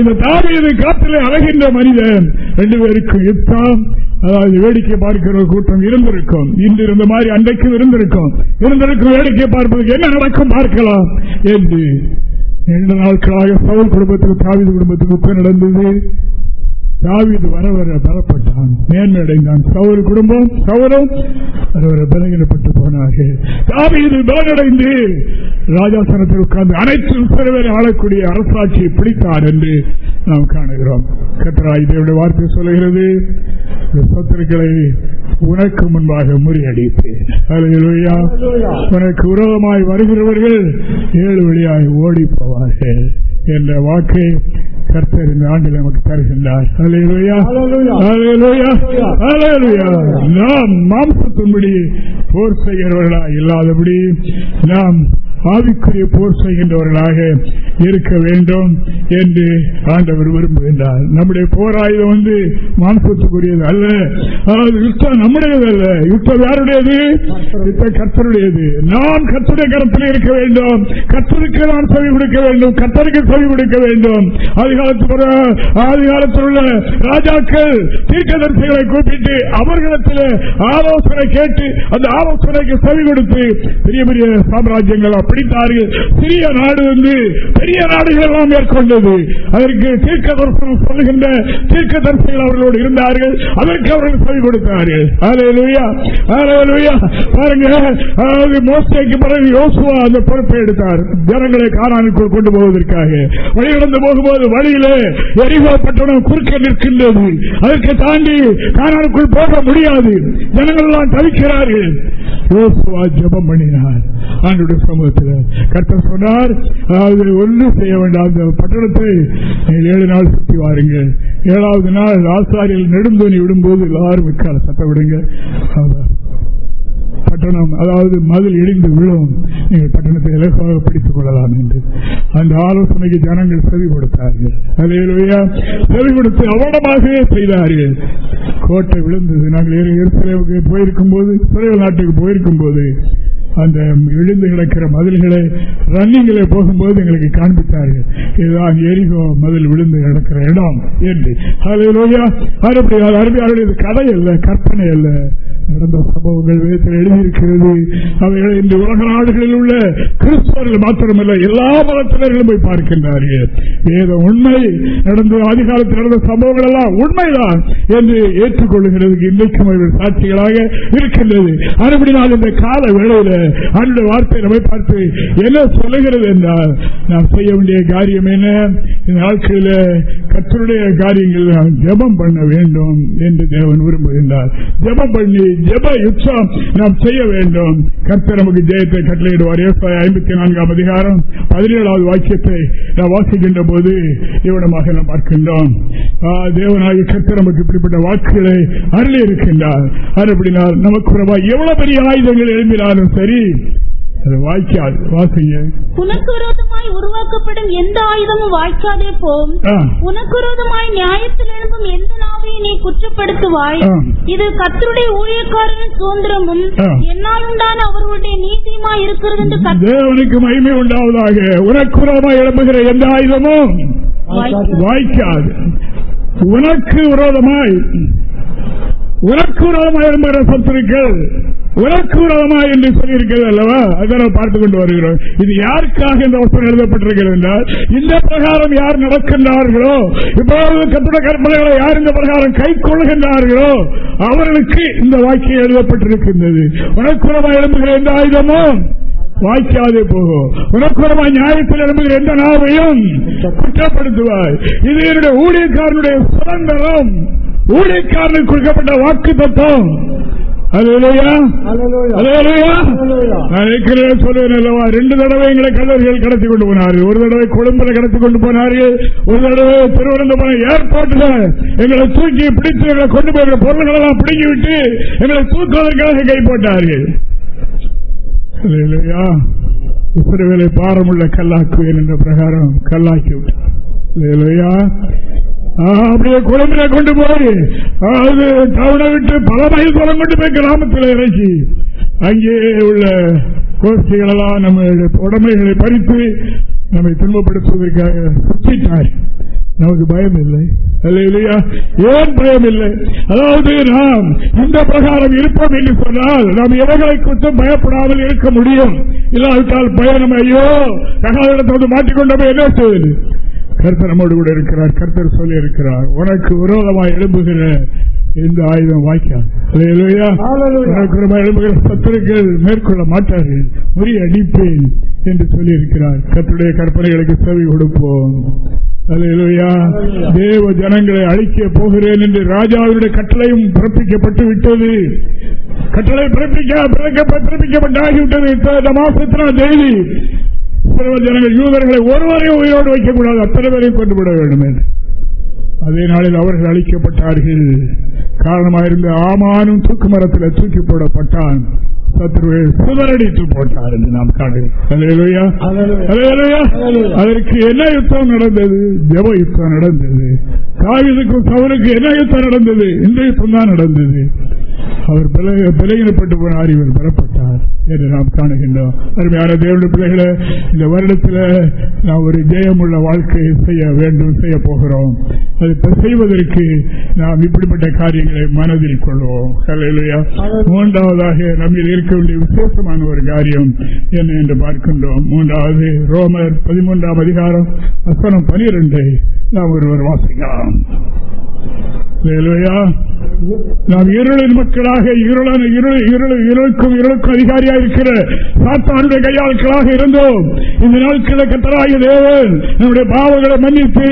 இந்த தாவியது காற்றிலே அழகின்ற மனிதன் ரெண்டு பேருக்கும் யுத்தம் அதாவது வேடிக்கை பார்க்கிற கூட்டம் இருந்திருக்கும். இன்று இருந்த மாதிரி அன்றைக்கும் இருந்திருக்கும். இருந்திருக்கும் வேடிக்கை பார்ப்பதற்கு என்ன நடக்கும் பார்க்கலாம் என்று. நீண்ட நாட்களாக சவுல் குடும்பத்துக்கு தாவித குடும்பத்துக்கு நடந்தது. தாவிது வர வர பலப்பட்டான். மேன்மையடைந்தான். சவுல் குடும்பம் சவுரும் வர வர பலகீனப்பட்டு போனார்கள். தாவிது பலனடைந்து ராஜாசனத்தில் உட்கார்ந்து அனைத்து சிறுவரை ஆளக்கூடிய அரசாட்சியை பிடித்தார் என்று நாம் காணுகிறோம். கத்தராய் தேவனுடைய வார்த்தை சொல்லுகிறது. இந்த சொத்திருக்களை உனக்கு முன்பாக முறியடித்தேன் அல்லேலூயா. உனக்கு விரோதமாய் வருகிறவர்கள் ஏழு வழியாய் ஓடி போவார்கள் என்ற வாக்கை கர்த்தர் இந்த ஆண்டில் நமக்கு தருகின்றார். நாம் மாம்சத்தின்படி போர் செய்கிறவர்களா இல்லாதபடி நாம் ஆவிக்குரிய போர் செய்கின்றவர்களாக இருக்க வேண்டும் என்று ஆண்டவர் விரும்புகின்றார். நம்முடைய போராயுதம் வந்து மாம்சத்துக்குரியது அல்ல. அதாவது யுத்தம் நம்முடையது அல்ல. யுத்தம் யாருடையது? யுத்தம் கத்தருடையது நாம் கத்துடைய கருத்தில் இருக்க வேண்டும். கத்தருக்கு நான் செவி கொடுக்க வேண்டும். கத்தருக்கு செவி கொடுக்க வேண்டும். அதிகாலத்தில் ஆதிகாலத்தில் உள்ள ராஜாக்கள் தீர்க்கதரிசிகளை கூப்பிட்டு அவர்களிடத்தில் ஆலோசனை கேட்டு அந்த ஆலோசனைக்கு செவி கொடுத்து பெரிய பெரிய சாம்ராஜ்யங்கள் பிடித்தார்கள். சிறிய நாடு வந்து பெரிய நாடுகள் எல்லாம் மேற்கொண்டது. அதற்கு தீர்க்க தரிசனம் சொல்லுகின்ற தீர்க்க தரிசிகள் அவர்களோடு இருந்தார்கள். அதற்கு அவர்கள் சொல்லிக் கொடுத்தார்கள். பாருங்க அதாவது மோசைக்கு பிறகு யோசுவா அந்த பொறுப்பை எடுத்தார். ஜனங்களை காணானுக்குள் கொண்டு போவதற்காக. வழிநடந்து போகும்போது வழியிலே எரிகோ பட்டணம் குறுக்க நிற்கின்றது. அதற்கு தாண்டி காணானுக்குள் போக முடியாது. ஜனங்கள் எல்லாம் தவிக்கிறார்கள். யோசுவா ஜபம் பண்ணினார். ஆண்டுடைய சமூகத்தில் கர்த்தர் சொன்னார் அதாவது ஒன்று செய்ய வேண்டாம். அந்த பட்டணத்தை ஏழு நாள் சுற்றி வாருங்கள். ஏழாவது நாள் ஆசாரியில் நெடுந்தோனி விடும்போது எல்லாரும் விற்கால சத்தம் விடுங்க அவ்வளவுதான். பட்டணம் அதாவது மதில் இடிந்து விழும். நீங்கள் பட்டணத்தை இலக்காக பிடித்துக் கொள்ளலாம் என்று. அந்த ஆலோசனைக்கு ஜனங்கள் செவி கொடுத்தார்கள். அலையிலுயா செவி கொடுத்து அவனமாகவே செய்தார்கள். கோட்டை விழுந்தது. நாங்கள் எருசலேமுக்கு போயிருக்கும் போது சிறையில் நாட்டுக்கு போயிருக்கும் போது அந்த விழுந்து கிடக்கிற மதில்களை ரன்னிங்கில் போகும்போது எங்களுக்கு காண்பித்தார்கள். இதுதான் எரிகோ மதில் விழுந்து கிடக்கிற இடம் என்று. அலையிலோயா அறுபடி கதை அல்ல கற்பனை அல்ல. நடந்த சம்பவங்கள் விதத்தில் எழுதியிருக்கிறது. அவைகளை இன்று உலக நாடுகளில் உள்ள கிறிஸ்தவர்கள் மாத்திரமல்ல எல்லா மதத்தினர்களும் போய் பார்க்கின்றார்கள். வேத உண்மை நடந்த அதிகாலத்தில் நடந்த சம்பவங்கள் எல்லாம் உண்மைதான் என்று ஏற்றுக்கொள்ளுகிறதுக்கு இன்றைக்கும் அவர்கள் சாட்சிகளாக இருக்கின்றது. அதுபடினால் இந்த கால வேளையில அந்த வார்த்தை நம்மை பார்த்து என்ன சொல்லுகிறது என்றால் நாம் செய்ய வேண்டிய காரியம் என்ன? இந்த நாட்களில் கத்தருடைய காரியங்கள் நாம் ஜபம் பண்ண வேண்டும் என்று தேவன் விரும்புகின்றார். ஜபம் பண்ணி ஜப யுத்தம் நாம் செய்ய வேண்டும். கர்த்தர் நமக்கு ஜெயத்தை கட்டளையிடுவார். ஐம்பத்தி நான்காம் அதிகாரம் பதினேழாவது வாக்கியத்தை நாம் வாசிக்கின்ற போது இவனமாக நாம் பார்க்கின்றோம். தேவனாகி கர்த்தர் நமக்கு இப்படிப்பட்ட வாக்குகளை அருளி இருக்கின்றார் அதுபடினால் நமக்கு எவ்வளவு பெரிய ஆயுதங்கள் எழுப்பினாலும் சரி வாய்க்காது விரோதமாய் உருவாக்கப்படும் எந்த ஆயுதமும் வாய்க்காதே போம் ஆ. உனக்கு விரோதமாய் நியாயத்தில் எழும்பும் எந்த நாவையும் நீ குற்றப்படுத்துவாய். இது கர்த்தருடைய ஊழியக்காரரின் சுதந்திரமும். என்னால் உண்டான அவர்களுடைய நீதியுமாய் இருக்கிறது என்று தேவனுக்கு மகிமை உண்டாவதாக உனக்குறமாக எழுப்புகிற எந்த ஆயுதமும் வாய்க்காது. வாய்க்காது உனக்கு விரோதமாய் உனக்கு விரோதமாய் எழும்புகிற சத்துருக்கள் உனக்கு என்று சொல்லியிருக்கிறது அல்லவா? அதை பார்த்துக் கொண்டு வருகிறோம். இது யாருக்காக இந்த வசனம் எழுதப்பட்டிருக்கிறது என்றால் இந்த பிரகாரம் யார் நடக்கின்றார்களோ இப்போது கட்டுட கற்பனைகளை யார் இந்த பிரகாரம் கை கொள்கின்றார்களோ அவர்களுக்கு இந்த வாக்கியம் எழுதப்பட்டிருக்கின்றது. உனக்குறமாய் எழும்புகிற எந்த ஆயுதமும் வாய்க்காதே போகும். உனக்குறமா நியாயத்தில் எழும்புகிற எந்த நாவையும் குற்றப்படுத்துவாய். இது என்னுடைய ஊழியக்காரனுடைய சுதந்திரம். ஊழியக்காரனுக்கு கொடுக்கப்பட்ட வாக்கு தத்துவம் ரெண்டு தடவை எங்களை கல்லூரிகள் கடத்தி கொண்டு போனார்கள். ஒரு தடவை கொழும்புல கடத்தி கொண்டு போனார்கள். ஒரு தடவை திருவனந்தபுரம் ஏர்போர்ட்ல எங்களை தூக்கி பிடித்து எங்களை கொண்டு போய் பொருள்கள் எல்லாம் பிடுங்கி விட்டு எங்களை தூக்குவதற்காக கை போட்டார்கள். அல்லேலூயா. இஸ்ரவேலை பாரமுள்ள கல்லாக்குவேன் என்ற பிரகாரம் கல்லாக்கி விட்டார். அப்படியே குழம்பில கொண்டு போய் அது டவுனை விட்டு பல மைல் தூரம் கொண்டு போய் கிராமத்தில் இறக்கி அங்கே உள்ள கோஷ்டிகளெல்லாம் நம்ம உடமைகளை பறித்து நம்மை துன்பப்படுத்துவதற்காக சுற்றிட்டார் நமக்கு பயம் இல்லை இல்லையா ஏன் பயம் இல்லை அதாவது நாம் இந்த பிரகாரம் இருப்போம் என்று சொன்னால் நாம் எவைகளை குறித்தும் பயப்படாமல் இருக்க முடியும். இல்லாவிட்டால் நம்ம ஐயோ தகாதத்தை வந்து மாட்டிக்கொண்டவை என்ன செய்வது? கர்த்தர் நம்மோடு கூட இருக்கிறார் கர்த்தர் சொல்லி இருக்கிறார் உனக்கு விரோதமாக எழும்புகிற இந்த ஆயுதம் வாய்க்காது எழும்புகிற சத்துருக்கள் மேற்கொள்ள மாட்டார்கள். முறியடிப்பேன் என்று சொல்லி இருக்கிறார் கர்த்தருடைய கற்பனைகளுக்கு செவி கொடுப்போம். தேவ ஜனங்களை அழிக்க போகிறேன் என்று ராஜாவுடைய கட்டளையும் பிறப்பிக்கப்பட்டு விட்டது. கட்டளை பிறப்பிக்கப்பட்டாகிவிட்டது. மாசத்தினால் தேதி சிறுவ ஜனங்கள் யூதர்களை ஒருவரையும் உயிரோடு வைக்கக்கூடாது அத்தனை பேரையும் கொண்டு விட வேண்டும். என்று அதே நாளில் அவர்கள் அழிக்கப்பட்டார்கள். காரணமாயிருந்த ஆமானும் தூக்கு மரத்தில் தூக்கி போடப்பட்டான். சத்ருவை சிதறடித்து போட்டார் என்று நாம் காணுகிறோம். அதற்கு என்ன யுத்தம் நடந்தது? ஜெப யுத்தம் நடந்தது. காவிதுக்கும் சவருக்கு என்ன யுத்தம் நடந்தது? இந்த யுத்தம் தான் நடந்தது. அவர் பிழையினப்பட்டு போனார் இவர் பெறப்பட்டார் என்று நாம் காணுகின்றோம். அருமையான தேவனுடைய பிள்ளைகளை இந்த வருடத்தில் நாம் ஒரு ஜெயமுள்ள வாழ்க்கையை செய்ய வேண்டும் செய்ய போகிறோம். அது செய்வதற்கு நாம் இப்படிப்பட்ட காரியங்களை மனதில் கொள்வோம். மூன்றாவதாக நம்மில் இருக்க வேண்டிய விசேஷமான ஒரு காரியம் என்ன என்று பார்க்கின்றோம். மூன்றாவது ரோமர் பதிமூன்றாம் அதிகாரம் வசனம் பனிரெண்டை. நாம் ஒருவர் வாசிக்கலாம். நாம் இருளின் மக்களாக இருளுக்கும் இருளுக்கும் அதிகாரியாக இருக்கிற சாத்தானுடைய கையாட்களாக இருந்தோம். இந்த நாட்களில் கத்தராகிய தேவன் நம்முடைய பாவங்களை மன்னித்து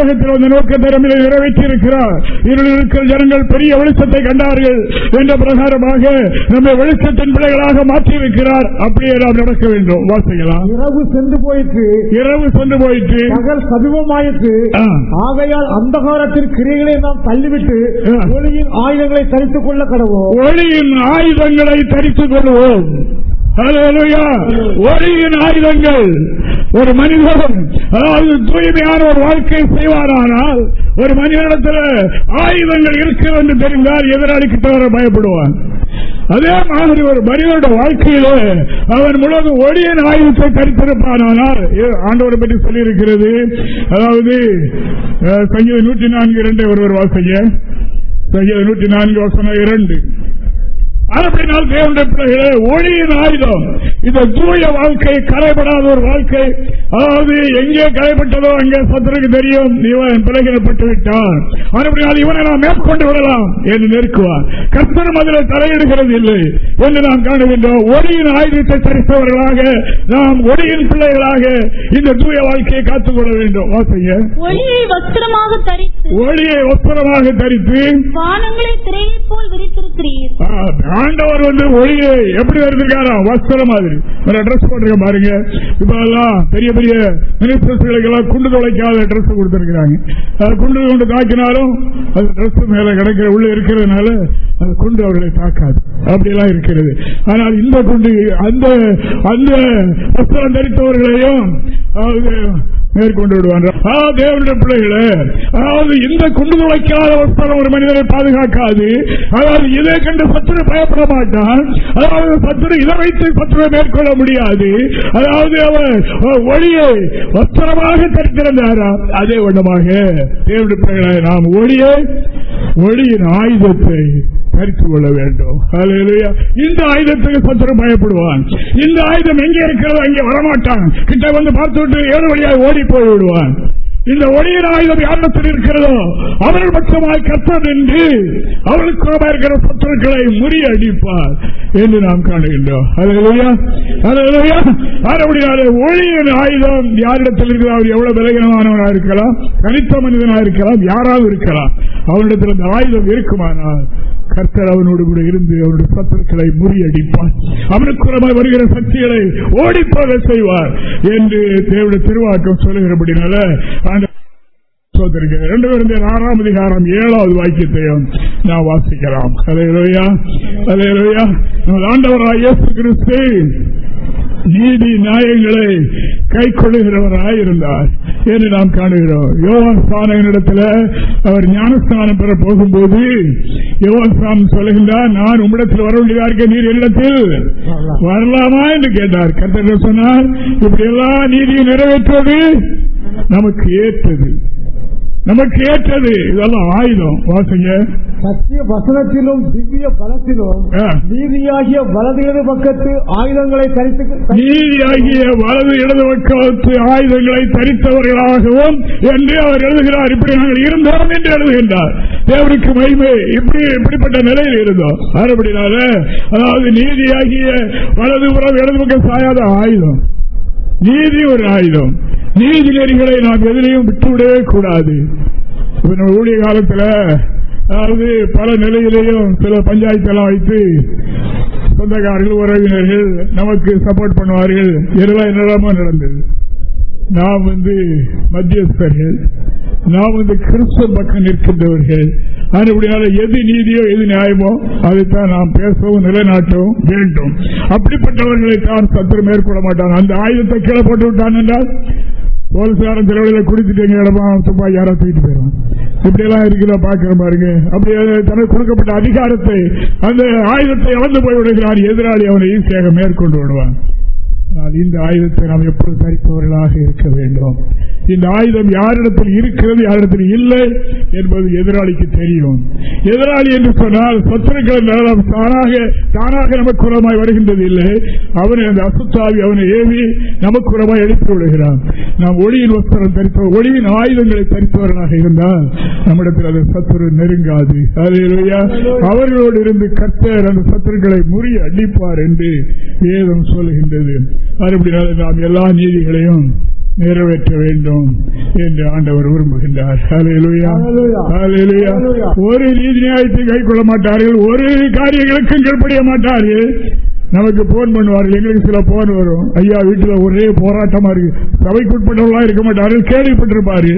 உலகத்தில் வந்த நோக்க திறமையை நிறைவேற்றி இருக்கிறார் இருளில் இருக்கிற ஜனங்கள் பெரிய வெளிச்சத்தை கண்டார்கள் என்ற பிரகாரமாக நம்மை வெளிச்சத்தின் பிள்ளைகளாக மாற்றி இருக்கிறார் அப்படியே நாம் நடக்க வேண்டும். வாசிக்கலாம் இரவு சென்று போயிற்று. இரவு சென்று போயிட்டு பகல் சமீபமாயிற்று. ஆ. ஆகையால் அந்தகாரத்தின் கிரிகளை நாம் தள்ளிவிட்டு. ஒளியின் ஆயுதங்களை தரித்துக் கொள்ள கடவோம். ஒளியின் ஆயுதங்களை தரித்துக் கொள்வோம். ஒளியின் ஆயுதங்கள். ஒரு மனிதன் அதாவது தூய்மையான ஒரு வாழ்க்கை செய்வாரானால் ஒரு மனிதனிடத்தில் ஆயுதங்கள் இருக்கிறது என்று தெரிந்தால் எதிராளிக்கு தவிர பயப்படுவான் அதே மாதிரி ஒரு மனிதனுடைய வாழ்க்கையில அவன் முழுவதும் ஒளியின் ஆயுதத்தை தரித்திருப்பானால் ஆண்டவரை பற்றி சொல்லியிருக்கிறது. அதாவது சங்கீத நூற்றி நான்கு இரண்டை ஒருவர் வாசிங்க. சங்கீத நூற்றி நான்கு வசனம் இரண்டு. அப்படினால் தேவனுடைய பிள்ளைகளே ஒளியின் ஆயுதம். இந்த தூய வாழ்க்கை கரைபடாத ஒரு வாழ்க்கை. அதாவது எங்கே கரைப்பட்டதோ அங்கே சத்துருக்கு தெரியும். இவன் பிள்ளைகளப்பட்டு விட்டான். அப்படினால் இவனை நாம் மேற்கொண்டு விடலாம் என்று நெருக்குவார். கர்த்தரும் அதில் தலையிடுகிறது இல்லை என்று நாம் காணுகின்றோம். ஒளியின் ஆயுதத்தை தரித்தவர்களாக நாம் ஒளியின் பிள்ளைகளாக இந்த தூய வாழ்க்கையை காத்துக்கொள்ள வேண்டும். வாசிங்க. ஒளியை வஸ்திரமாக தரித்து ஒளியை ஒப்புரமாக தரித்து வானங்களை திரையைப் போல் விரித்திருக்கிறீர். ஆ, ஆண்டவர் வந்து ஒளியை எப்படி வருந்திருக்காரா வஸ்திரம் மாதிரி. ஒரு ட்ரெஸ் போட்டிருக்க பாருங்க. இப்ப எல்லாம் பெரிய பெரிய மினிஸ்டர்ஸ்களுக்கு எல்லாம் குண்டு தொலைக்காத ட்ரெஸ் கொடுத்திருக்கிறாங்க. குண்டு கொண்டு தாக்கினாலும் அது ட்ரெஸ் மேல கிடைக்கிற உள்ள இருக்கிறதுனால அது குண்டு அவர்களை தாக்காது. அப்படியெல்லாம் இருக்கிறது. ஆனால் இந்த குண்டு அந்த அந்த வஸ்திரம் தரித்தவர்களையும் மேற்கொண்டு விடுவாங்க. அதாவது தேவனுடைய பிள்ளைகளே அதாவது இந்த குண்டு துளைக்காத வஸ்திரம் ஒரு மனிதனை பாதுகாக்காது. அதாவது இதை கண்டு சத்துரு பயப்பட மாட்டான் அதாவது சத்துரு இதை வைத்து சத்துருவை மேற்கொள்ள முடியாது. அதாவது அவர் ஒளியை வஸ்திரமாக தரித்திருந்தாரா? அதே வண்ணமாக. தேவனுடைய நாம் ஒளியை ஒளியின் ஆயுதத்தை தரித்து கொள்ள வேண்டும். ஹalleluya. இந்த ஆயுதத்துக்கு சத்துரு பயப்படுவான். இந்த ஆயுதம் எங்கே இருக்கிறதோ அங்கே வரமாட்டான். கிட்ட வந்து பார்த்துவிட்டு ஏழு வழியாக ஓடி போய் விடுவான் இந்த ஒளியின் ஆயுதம் யாரிடத்தில் இருக்கிறதோ அவர்கள் பட்சமாய் கத்தர் என்று அவர்களுக்கு இருக்கிற சத்துருக்களை முறியடிப்பார் என்று நாம் காணுகின்றோம். ஹalleluya. ஒளியின் ஆயுதம் யாரிடத்தில் இருக்கிறதோ அவர் எவ்வளவு விலகினமானவனாக இருக்கலாம் தனித்த மனிதனாக இருக்கலாம் யாராவது இருக்கலாம். அவனிடத்தில் அந்த ஆயுதம் இருக்குமானால் கர்த்தர் அவனோடு கூட இருந்து அவனுடைய சத்துருக்களை முறியடிப்பார். அவனுக்குறமாய் வருகிற சக்திகளை ஓடிப்போக செய்வார் என்று தேவையான திருவாக்கம் சொல்லுகிறபடினால அந்த சோதரிக்க ரெண்டு பேரும் ஆறாம் அதிகாரம் ஏழாவது வாக்கியத்தையும் நான் வாசிக்கலாம். அலையலையா அலையலையா நமது ஆண்டவராய் இயேசு கிறிஸ்து. நீதி நியாயங்களை கை கொள்ளுகிறவராய் இருந்தார் என்று நாம் காணுகிறோம். யோவான் இடத்துல அவர் ஞானஸ்தானம் பெற போகும்போது யோவான் ஸ்தானம் சொல்லுகின்றார் நான் உம்மிடத்தில் வர வேண்டியதா இருக்க நீர் என்னிடத்தில்? வரலாமா? என்று கேட்டார். கர்த்தர் சொன்னார்? இப்படி எல்லா நீதியும் நிறைவேற்றுவது நமக்கு ஏற்றது. நமக்கு ஏற்றது இதெல்லாம் ஆயுதம். வாசிங்க. சத்திய வசனத்திலும் திவ்ய பலத்திலும். நீதியாகிய வலது இடது பக்கத்து ஆயுதங்களை தரித்து நீதியாகிய வலது இடது பக்கத்து ஆயுதங்களை தரித்தவர்களாகவும் என்று அவர் எழுதுகிறார். இப்படி நாங்கள் இருந்தோம் என்று எழுதுகின்றார். தேவருக்கு மகிமை இப்படி இப்படிப்பட்ட நிலையில் இருந்தோம். அப்படினால அதாவது நீதியாகிய வலது புறம் இடது பக்கம் சாயாத ஆயுதம். நீதி ஒரு ஆயுதம். நீதி நெறிகளை நாம் எதிலையும் விட்டுவிடவே கூடாது. ஊழிய காலத்தில் அதாவது பல நிலையிலேயும் சில பஞ்சாயத்தெல்லாம் வைத்து சொந்தக்காரர்கள் உறவினர்கள் நமக்கு சப்போர்ட் பண்ணுவார்கள். இதெல்லாம் என்னெல்லாமோ நடந்தது. நாம் வந்து மத்தியஸ்தர்கள் நாம் வந்து கிறிஸ்துவ பக்கம் நிற்கின்றவர்கள். அதுபடியால எது நீதியோ எது நியாயமோ அதைத்தான் நாம் பேசவும் நிலைநாட்டவும் வேண்டும். அப்படிப்பட்டவர்களை தான் சத்துரு மேற்கொள்ள மாட்டான் அந்த ஆயுதத்தை கீழே போட்டு விட்டான் என்றால் போலீஸ்காரன் திருவிழையில குடித்துட்டு எங்க இடமா துப்பாக்கி யாரோ தூக்கிட்டு போயிடும் இப்படி எல்லாம் இருக்கிற பாக்கிற பாருங்க. அப்படி தனக்கு கொடுக்கப்பட்ட அதிகாரத்தை அந்த ஆயுதத்தை இழந்து போய் விடுகிறார் எதிராளி. அவனை ஈஸியாக மேற்கொண்டு விடுவான். ஆனால் இந்த ஆயுதத்தை நாம் எப்பொழுது தரிப்பவர்களாக இருக்க வேண்டும்? இந்த ஆயுதம் யாரிடத்தில் இருக்கிறது யாரிடத்தில் இல்லை என்பது எதிராளிக்கு தெரியும். எதிராளி என்று சொன்னால் சத்துருக்கள் நலம் தானாக தானாக நமக்கு உரமாய் வருகின்றது இல்லை. அவனை அந்த அசுத்தாவி அவனை ஏவி நமக்கு உரமாய் எழுப்பி விடுகிறான். நாம் ஒளியின் வஸ்திரம் தரித்த ஒளியின் ஆயுதங்களை தரித்தவர்களாக இருந்தால் நம்மிடத்தில் அது சத்துரு நெருங்காது. அவர்களோடு இருந்து கத்தர் அந்த சத்துருக்களை முறி அடிப்பார் என்று வேதம் சொல்லுகின்றது. மறுபடியும் நாம் எல்லா நீதிகளையும் நிறைவேற்ற வேண்டும் என்று ஆண்டவர் விரும்புகின்றார். ஒரு நீதி நியாயத்தை கை கொள்ள மாட்டார்கள் ஒரு காரியங்களுக்கும் கீழ்ப்படிய மாட்டார்கள். நமக்கு போன் பண்ணுவார்கள். எங்களுக்கு சில போன் வரும். ஐயா வீட்டில் ஒரே போராட்டமா இருக்கு. சபைக்குட்பட்டவர்களா இருக்க மாட்டார்கள். கேள்விப்பட்டிருப்பாரு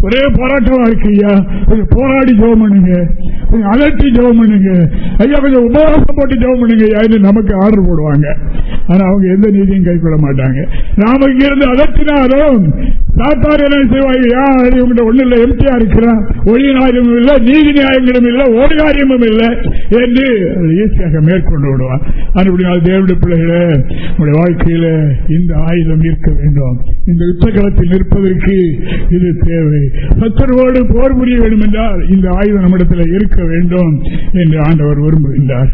ஒரே போராட்டமா இருக்கு ஐயா. கொஞ்சம் போராடி ஜெபம் பண்ணுங்க. கொஞ்சம் அலட்டி ஜெபம் பண்ணுங்க. ஐயா கொஞ்சம் உபவாசம் போட்டு ஜெபம் பண்ணுங்க ஐயா நமக்கு ஆர்டர் போடுவாங்க. ஆனா அவங்க எந்த நீதியும் கை மாட்டாங்க. நாம இங்க இருந்து அதட்டினாலும் சாத்தார் என்ன செய்வாங்க? யா இவங்கிட்ட ஒண்ணு இல்லை. எம்டியா இருக்கிறான். ஒளி நியாயமும் இல்லை நீதி நியாயங்களும் இல்லை ஒரு காரியமும் இல்லை என்று ஈஸியாக மேற்கொண்டு விடுவான். அதுபடியால் தேவனுடைய பிள்ளைகளே உங்களுடைய வாழ்க்கையில இந்த ஆயுதம் இருக்க வேண்டும். இந்த யுத்தகலத்தில் நிற்பதற்கு இது தேவை. சத்தரோடு போர் புரிய வேண்டும் என்றால் இந்த ஆயுதம் நம்மிடத்தில் இருக்க வேண்டும் என்று ஆண்டவர் விரும்புகின்றார்.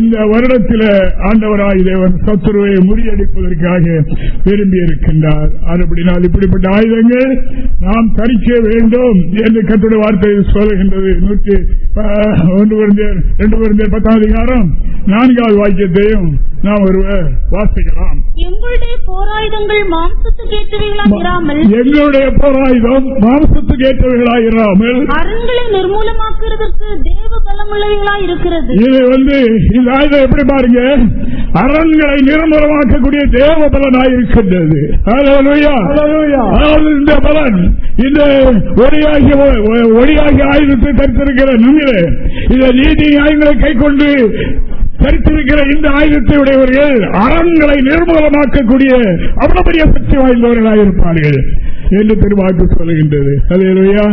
இந்த வருடத்தில் ஆண்டவராய் தேவன் சத்துருவை முறியடிப்பதற்காக விரும்பி இருக்கின்றார். அதுபடினால் இப்படிப்பட்ட ஆயுதங்கள் நாம் தரிக்க வேண்டும் என்று கத்துடைய வார்த்தை சொல்லுகின்றது. நூற்றி ஒன்று பத்தாம் அதிகாரம். நான்காவது வாக்கியத்தையும் நாம் ஒருவர் வாசிக்கலாம். எங்களுடைய போராயுதங்கள் மாம்சத்துக்கு ஏற்றவைகளாக இராமல் எங்களுடைய போராயுதம் மாம்சத்துக்கு ஏற்றவைகளாய் இராமல் அரண்களை நிர்மூலமாக்குறதற்கு தேவ பலமுள்ளவைகளாய் இருக்கிறது இது வந்து இந்த ஆயுதம் எப்படி பாருங்க? அரண்களை நிர்மூலமாக்கக்கூடிய தேவ பலனாய் இருக்கின்றது இந்த பலன். இந்த ஒளியாகிய ஒளியாகிய ஆயுதத்தை தரித்திருக்கிற நம்மிலே இந்த நீதி நியாயங்களை கை கொண்டு தரித்திருக்கிற இந்த ஆயுதத்தை உடையவர்கள் அரண்களை நிர்மூலமாக்கக்கூடிய அவ்வளவு பெரிய சக்தி வாய்ந்தவர்களாக இருப்பார்கள். என்று திருவாக்கு சொல்கின்றது அலையலுயா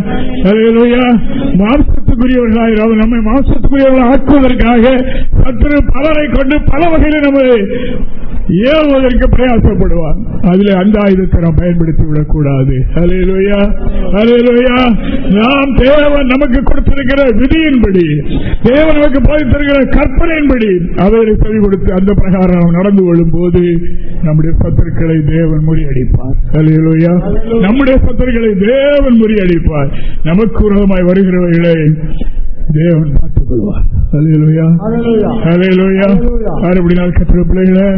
அலையலுயா மாம்சத்துக்குரியவர்களாக நம்மை மாம்சத்துக்குரியவர்கள் ஆக்குவதற்காக சத்துரு பலரை கொண்டு பல வகையில் நமது ஏவுவதற்கு பிரயாசப்படுவார். அதுல அந்த ஆயுதத்தை நாம் பயன்படுத்தி விடக்கூடாது அலையலுயா அலையலுயா நாம் தேவன் நமக்கு கொடுத்திருக்கிற விதியின்படி தேவன் நமக்கு போதித்திருக்கிற கற்பனையின்படி அவைகளை செவி கொடுத்து அந்த பிரகாரம் நாம் நடந்து கொள்ளும் போது நம்முடைய சத்துருக்களை தேவன் முறியடிப்பார். அலையலோயா நம்முடைய சத்துருக்களை தேவன் முறியடிப்பார். நமக்கு உரமாய் வருகிறவர்களை தேவன் பார்த்துக் கொள்வார். மறுபடியும் கத்திர பிள்ளைகளே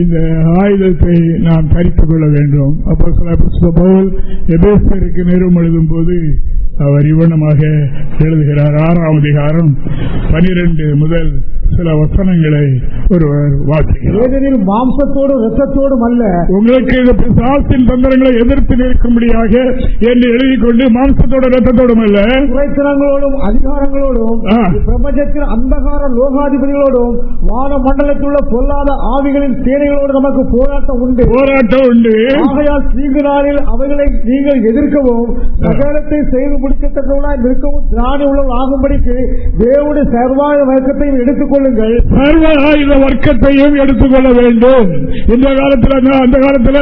இந்த ஆயுதத்தை நாம் தரித்துக் கொள்ள வேண்டும். அப்போ சில பவுல் எபேசருக்கு நிறுவனம் எழுதும் போது அவர் இவ்வனமாக எழுதுகிறார். ஆறாம் அதிகாரம் பனிரெண்டு முதல் சில வசனங்களை ஒருவர் வாசிக்கிறார் மாம்சத்தோடும் இரத்தத்தோடும் அல்ல. உங்களுக்கு பிசாசின் தந்திரங்களை எதிர்த்து நிற்கும்படியாக என்று எழுதி கொண்டு மாம்சத்தோட ரத்தத்தோடும் அல்ல குறைத்தனங்களோடும் அதிகாரங்களோடும் ஆ. பிரபஞ்சத்தின் அந்தகார லோகாதிபதிகளோடும் வான மண்டலத்தில் உள்ள பொல்லாத ஆவிகளின் சேனைகளோடு நமக்கு போராட்டம் உண்டு. போராட்டம் உண்டு. ஆகையால் தீங்கு நாளில் அவைகளை நீங்கள் எதிர்க்கவும் சகலத்தை செய்து முடிக்கத்தக்கவனாய் நிற்கவும் திராணி உள்ளவர்கள் ஆகும்படிக்கு தேவனுடைய சர்வாய வழக்கத்தையும் எடுத்துக் கொள்ளுங்கள். சர்வ ஆயுத வர்க்கத்தையும் எடுத்துக்கொள்ள வேண்டும். இந்த காலத்தில் அந்த- காலத்தில்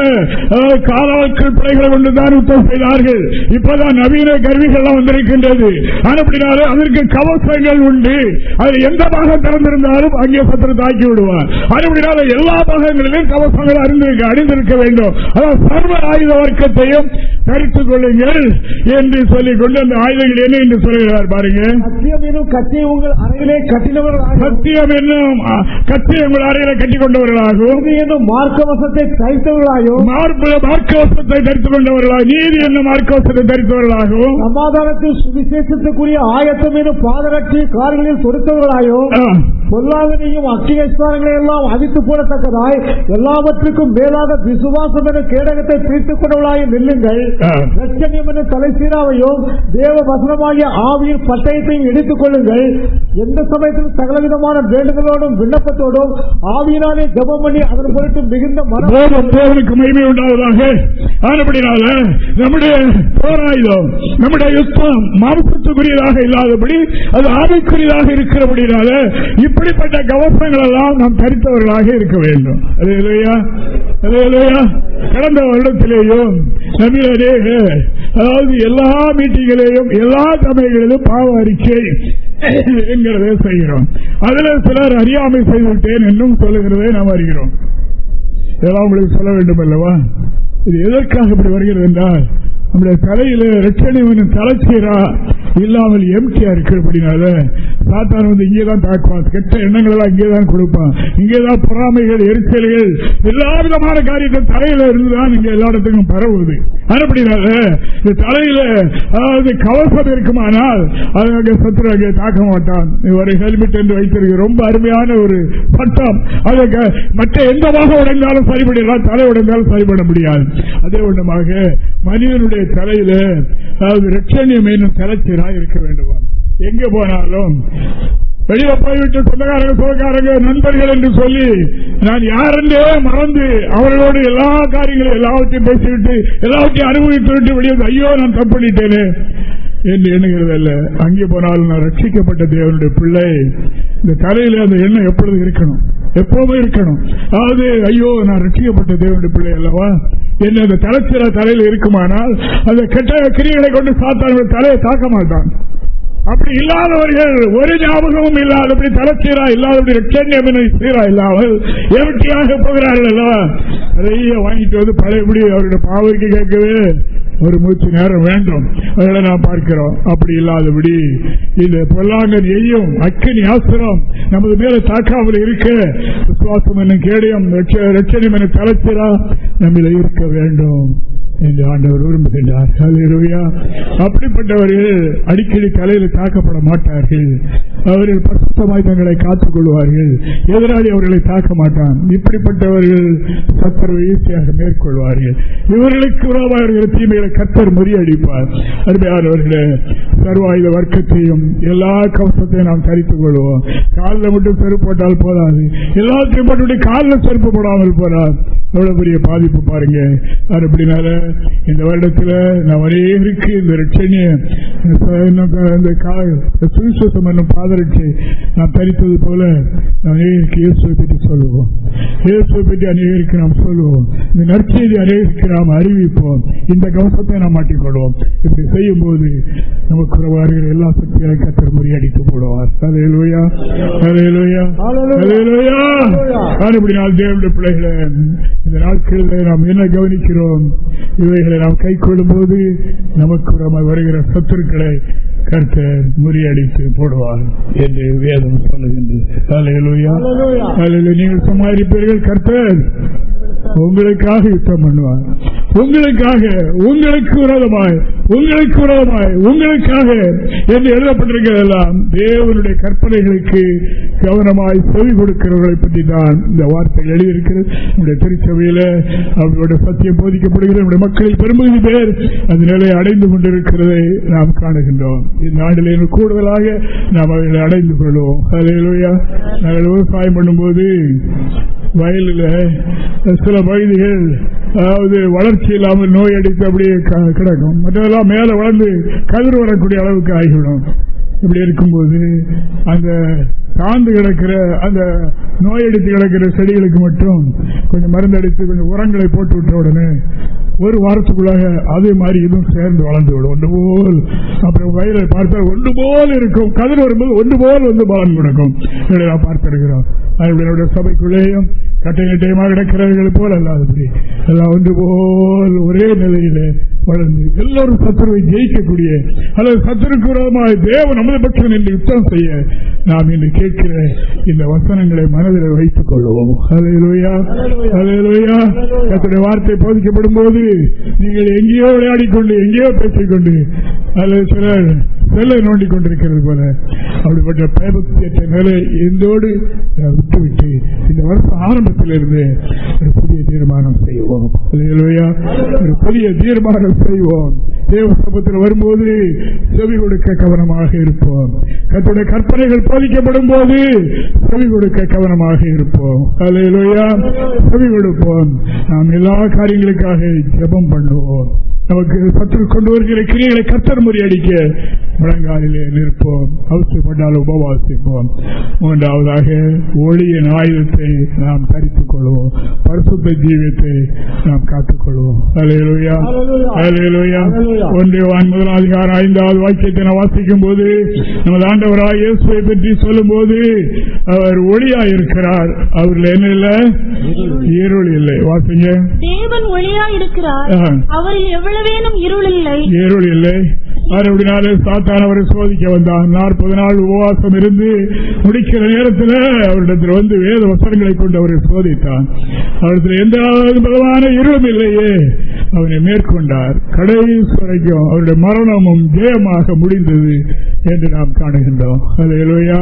காலாட்கள் பிழைகளை கொண்டுதான் யுத்தம் செய்தார்கள். இப்பதான் நவீன கருவிகள்லாம் வந்திருக்கின்றது. அதற்கு கவசங்கள் உண்டு. அது எந்த பாகம் திறந்திருந்தாலும் அங்கே சத்திரம் தாக்கி விடுவார். அப்படினால எல்லா பாகங்களிலும் கவசங்கள் அறிந்திருக்க அணிந்திருக்க வேண்டும். அதாவது சர்வ ஆயுத வர்க்கத்தையும் தரித்துக் கொள்ளுங்கள் என்று சொல்லிக் கொண்டு அந்த ஆயுதங்கள் என்ன என்று சொல்கிறார் பாருங்க. சத்தியம் எனும் கத்தியை உங்கள் அறையிலே கட்டினவர்கள் சத்தியம் என்னும் கத்தி உங்கள் அறையில கட்டிக் கொண்டவர்களாகவும் நீதி என்னும் மார்க்கவசத்தை தைத்தவர்களாயும் மார்பு மார்க்கவசத்தை தரித்துக் கொண்டவர்களாக நீதி என்னும் மார்க்கவசத்தை தரித்தவர்களாகவும் சமாதானத்தில் சுவிசேஷத்துக்குரிய ஆயத்தம் எனும் பாதரட்சி கார்களில் தொடுத்தவர்களாயும் ஆ, பொல்லாதனையும் அக்கியஸ்தானங்களை எல்லாம் அழித்து போடத்தக்கதாய் எல்லாவற்றுக்கும் மேலாக விசுவாசம் என கேடகத்தை பிரித்துக் கொண்டவர்களாய் நில்லுங்கள். லட்சணியம் என்ற தலைசீராவையும் தேவ வசனமாகிய ஆவியின் பட்டயத்தையும் எடுத்துக் கொள்ளுங்கள். எந்த சமயத்தில் சகலவிதமான வேண்டுதலோடும் விண்ணப்பத்தோடும் ஆவியினாலே ஜெபம் பண்ணி அதன் பொருட்டு மிகுந்த மன போதும் தேவனுக்கு மகிமை உண்டாவதாக. ஆனபடினால நம்முடைய போராயுதம் நம்முடைய யுத்தம் மாம்சத்துக்குரியதாக இல்லாதபடி அது ஆவிக்குரியதாக இருக்கிறபடினால அப்படிப்பட்ட கவசங்கள் எல்லாம் நாம் தரித்தவர்களாக இருக்க வேண்டும். அது இல்லையா அது இல்லையா கடந்த வருடத்திலேயும் நவீனே அதாவது எல்லா மீட்டிங்கிலேயும் எல்லா சமயங்களிலும் பாவ அறிக்கை என்கிறதை செய்கிறோம். அதுல சிலர் அறியாமை செய்துவிட்டேன் என்றும் சொல்லுகிறதை நாம் அறிகிறோம். இதெல்லாம் உங்களுக்கு சொல்ல வேண்டும் அல்லவா? இது எதற்காக இப்படி வருகிறது என்றால் நம்முடைய தலையில ரட்சணிவன் தலைச்சீரா இல்லாமல் எம்டியா இருக்கிறபடினால சாத்தான் வந்து இங்கேதான் தாக்குவான். கெட்ட எண்ணங்கள் எல்லாம் இங்கேதான் கொடுப்பான். இங்கேதான் பொறாமைகள் எரிச்சல்கள் எல்லா விதமான காரியங்கள் தலையில இருந்துதான் இங்க எல்லா இடத்துக்கும் பரவுது அப்படினால இந்த தலையில அதாவது கவசம் இருக்குமானால் அது அங்கே சத்துரு அங்கே தாக்க மாட்டான். ஒரு ஹெல்மெட் என்று வைத்திருக்க ரொம்ப அருமையான ஒரு பட்டம். அது மற்ற எந்த பாகம் உடைந்தாலும் சரிபடலாம் தலை உடைந்தாலும் சரிபட முடியாது. அதே ஒன்றுமாக மனிதனுடைய தலையில அதாவது ரட்சணியம் என்னும் தலைச்சீராக இருக்க வேண்டுமா எங்க போனாலும். வெளியில போய்விட்டு சொந்தக்காரங்க சொந்தக்காரங்க நண்பர்கள் என்று சொல்லி நான் யாரென்றே மறந்து அவர்களோடு எல்லா காரியங்களும் எல்லாவற்றையும் பேசிவிட்டு எல்லாவற்றையும் அனுபவித்து விட்டு வெளியே வந்து, ஐயோ நான் தப்பிட்டேனே என்று எண்ணுகிறதல்ல. அங்கே போனாலும் நான் ரட்சிக்கப்பட்ட தேவனுடைய பிள்ளை. இந்த தலையில அந்த எண்ணம் எப்பொழுது இருக்கணும்? எப்பவுமே இருக்கணும். அதாவது ஐயோ நான் ரட்சிக்கப்பட்ட தேவனுடைய பிள்ளை அல்லவா? என்ன அந்த தலைச்சிற தலையில் இருக்குமானால் அந்த கெட்ட கிரியைகளை கொண்டு சாத்தான தலையை தாக்க மாட்டான். அப்படி இல்லாதவர்கள் ஒரு ஞாபகமும் இல்லாதபடி தலைச்சீரா இல்லாதபடி ரட்சண்யம் சீரா இல்லாமல் எவட்டியாக போகிறார்கள் அல்லவா? நிறைய வாங்கிட்டு வந்து பழையபடி அவருடைய பாவைக்கு கேட்கவே ஒரு மூச்சு நேரம் வேண்டும். அதெல்லாம் நாம் பார்க்கிறோம். அப்படி இல்லாதபடி இந்த பொல்லாங்கன் எய்யும் அக்கினி ஆசிரம் நமது மேல தாக்காமல் இருக்க விசுவாசம் என்னும் கேடயம் ரட்சணியம் என தலைச்சீரா நம்மளை இருக்க வேண்டும். என்று ஆண்டவர் விரும்புகின்றார். அப்படிப்பட்டவர்கள் அடிக்கடி தலையில் தாக்கப்பட மாட்டார்கள். அவர்கள் பசுத்தமாய் தங்களை காத்துக் கொள்வார்கள் எதிராளி அவர்களை தாக்க மாட்டான். இப்படிப்பட்டவர்கள் சத்தரவை ஈஸியாக மேற்கொள்வார்கள். இவர்களுக்கு உறவாக தீமைகளை கத்தர் முறியடிப்பார். அருமையானவர்களே சர்வாயுத வர்க்கத்தையும் எல்லா கவசத்தையும் நாம் தரித்துக் கொள்வோம். காலில் மட்டும் செருப்பு போட்டால் போதாது. எல்லாத்தையும் போட்டு காலில் செருப்பு போடாமல் போறார் எவ்வளவு பெரிய பாதிப்பு பாருங்க. அப்படினால இந்த வருடத்துல நாம் அநேகருக்கு இந்த ரட்சணிய சுவிசேஷம் என்னும் பாதரட்சை நாம் தரித்தது போல அநேகருக்கு இயேசுவை பற்றி சொல்லுவோம். இயேசுவை பற்றி அநேகருக்கு நாம் சொல்லுவோம். இந்த நற்செய்தி அநேகருக்கு நாம் அறிவிப்போம். இந்த கவசத்தை நாம் மாட்டிக்கொள்வோம். இப்படி செய்யும் போது நமக்கு வருகிற எல்லா சக்திகளை கத்தர் முறியடித்து போடுவார். அலையலுயா அலையலுயா. அலையலுயா Hallelujah. அப்படினால் தேவனுடைய பிள்ளைகளை இந்த இந்த நாட்களில் நாம் என்ன கவனிக்கிறோம்? இவைகளை நாம் கை போது நமக்கு வருகிற சத்துருக்களை கர்த்தர் முறியடித்து போடுவார் என்று வேதம் சொல்லுகின்றது. நீங்கள் சமாளிப்பீர்கள் கர்த்தர் உங்களுக்காக யுத்தம் பண்ணுவார். உங்களுக்காக உங்களுக்கு விரோதமாய் உங்களுக்கு விரோதமாய் உங்களுக்காக என்று எழுதப்பட்டிருக்கிறதெல்லாம் தேவனுடைய கற்பனைகளுக்கு கவனமாய் செவி கொடுக்கிறவர்களை பற்றி தான் இந்த வார்த்தை எழுதியிருக்கிறது. நம்முடைய திருச்சபையில அவர்களுடைய சத்தியம் போதிக்கப்படுகிறது நம்முடைய மக்களில் பெரும்பகுதி பேர் அந்த நிலையை அடைந்து கொண்டிருக்கிறதை நாம் காணுகின்றோம். இந்த கூடுதலாக நாம் அவர்களை அடைந்து கொள்வோம். நாங்கள் விவசாயம் பண்ணும்போது வயலில் சில பகுதிகள் அதாவது வளர்ச்சி இல்லாமல் நோய் அடித்து அப்படியே கிடக்கும். மற்றதெல்லாம் மேலே வளர்ந்து கதிர் வரக்கூடிய அளவுக்கு ஆகிவிடும். இப்படி இருக்கும்போது அந்த காந்து கிடக்கிற அந்த நோயடித்து கிடக்கிற செடிகளுக்கு மட்டும் கொஞ்சம் மருந்தடித்து கொஞ்சம் உரங்களை போட்டு விட்ட உடனே ஒரு வாரத்துக்குள்ளாக அதே மாதிரி இதுவும் சேர்ந்து வளர்ந்து விடும். ஒன்று போல் அப்புறம் வயலை பார்த்தால் ஒன்று போல் இருக்கும். கதிர் வரும்போது ஒன்று போல் வந்து பலன் கொடுக்கும். நாம் பார்த்திருக்கிறோம். என்னுடைய சபைக்குள்ளேயும் கட்டையமாக கிடக்கிறவர்கள் போல் அல்லாதபடி. எல்லாம் ஒன்று போல் ஒரே நிலையில வளர்ந்து எல்லோரும் சத்துருவை ஜெயிக்கக்கூடிய அல்லது சத்துருக்கு விரோதமாக தேவ நமது பட்சம் என்று யுத்தம் செய்ய நாம் இன்று கேட்கிற இந்த வசனங்களை மனதில் வைத்துக் கொள்வோம். கத்துடைய வார்த்தை போதிக்கப்படும் போது நீங்கள் எங்கேயோ விளையாடிக்கொண்டு எங்கேயோ பேசிக்கொண்டு அல்லது சிலர் செல்லை நோண்டிக் கொண்டிருக்கிறது போல. அப்படிப்பட்ட பயபக்தியற்ற நிலை எந்தோடு விட்டுவிட்டு இந்த வருஷம் ஆரம்ப இருந்து ஒரு புதிய தீர்மானம் செய்வோம். ஒரு புதிய தீர்மானம் செய்வோம். தேவ வரும்போது செவி கொடுக்க கவனமாக இருப்போம். கத்துடைய கற்பனைகள் போதிக்கப்படும் போது செவி கொடுக்க கவனமாக இருப்போம். அலையிலோயா செவி கொடுப்போம். நாம் எல்லா காரியங்களுக்காக ஜபம் பண்ணுவோம். நமக்கு சற்று கொண்டு வருகிற கிரியைகளை கத்தர் முறியடிக்க முழங்காலிலே நிற்போம். அவசியப்பட்டால் உபவாசிப்போம். மூன்றாவதாக ஒளியின் ஆயுதத்தை நாம் தரித்துக் கொள்வோம் பரிசுத்த ஜீவியத்தை நாம் காத்துக்கொள்வோம். அலையலுயா அலையலுயா ஒன்றியவான் முதல் அதிகாரம் ஐந்தாவது வாக்கியத்தை நான் வாசிக்கும் போது நமது ஆண்டவராக இயேசுவை பற்றி சொல்லும் போது அவர் ஒளியா இருக்கிறார் அவர்கள் என்ன இல்லை? இருள். இல்லை. வாசிங்க. தேவன் ஒளியா இருக்கிறார் அவரில் எவ்வளவேனும் இருள் இல்லை. இருள் இல்லை. மறுபடினாலே சாத்தான் அவரை சோதிக்க வந்தான். நாற்பது நாள் உபவாசம் இருந்து முடிக்கிற நேரத்தில் அவரிடத்தில் வந்து வேத வசனங்களை கொண்டு அவரை சோதித்தான். அவரிடத்தில் எந்த விதமான இருளும் இல்லையே அவனை மேற்கொண்டார். கடைசி வரைக்கும் அவருடைய மரணமும் ஜெயமாக முடிந்தது என்று நாம் காணுகின்றோம். அலையலோயா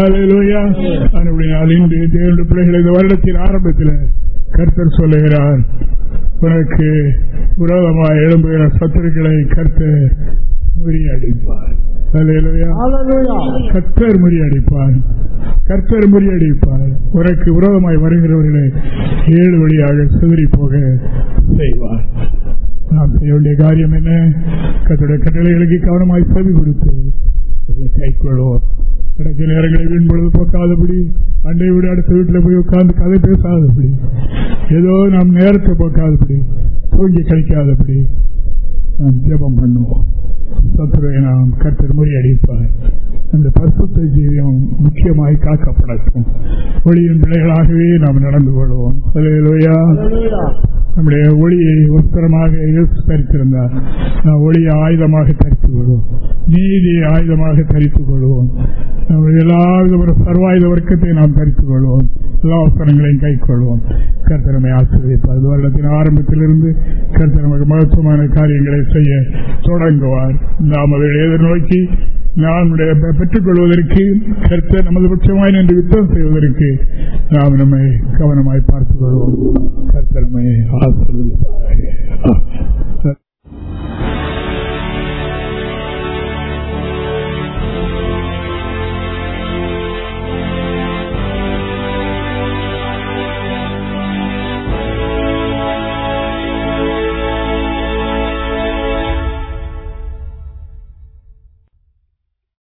அலையலோயா இன்று தேவனுடைய பிள்ளைகள் இந்த வருடத்தின் ஆரம்பத்தில் கர்த்தர் சொல்லுகிறார் உனக்கு விரோதமாக எழும்புகிற சத்துருக்களை கர்த்தர் முறியடிப்பார். கர்த்தர் முறியடிப்பார். கர்த்தர் முறியடிப்பார். உனக்கு விரோதமாய் வருகிறவர்களை ஏழு வழியாக சிதறி போக செய்வார். நாம் செய்ய வேண்டிய காரியம் என்ன கத்துடைய கட்டளைகளுக்கு கவனமாய் செவி கொடுத்து கைக்கொள்வோம் கிடைச்ச நேரங்களை வீண் பொழுது போக்காதபடி அண்டை விட அடுத்த வீட்டில் போய் உட்கார்ந்து கதை பேசாதபடி ஏதோ நாம் நேரத்தை போக்காதபடி தூங்கி கழிக்காதபடி நாம் ஜெபம் பண்ணுவோம் சத்துருவை நாம் கத்தர் முறியடிப்பார் அந்த பசுத்த ஜீவியம் முக்கியமாய் காக்கப்படட்டும். ஒளியின் பிள்ளைகளாகவே நாம் நடந்து கொள்வோம். நம்முடைய ஒளியை உத்தரமாக தரித்திருந்தார். நாம் ஒளியை ஆயுதமாக தரித்துக் கொள்வோம் நீதியை ஆயுதமாக தரித்துக் கொள்வோம் நம்முடைய எல்லா வித சர்வாயுத வர்க்கத்தை நாம் தரித்துக் கொள்வோம் எல்லா அவசரங்களையும் கை கொள்வோம் கர்த்தரமை ஆசிரியப்பார் வருடத்தின் ஆரம்பத்திலிருந்து கர்த்தரமாக மகத்துவமான காரியங்களை செய்ய தொடங்குவார். நாம் அவர்களை எதிர்நோக்கி நாம் பெற்றுக் கொள்வதற்கு கருத்த நமது பட்சமாய் நின்று யுத்தம் செய்வதற்கு நாம் நம்மை கவனமாய் பார்த்துக் கொள்வோம். கர்த்தரமை ஆசிரியர்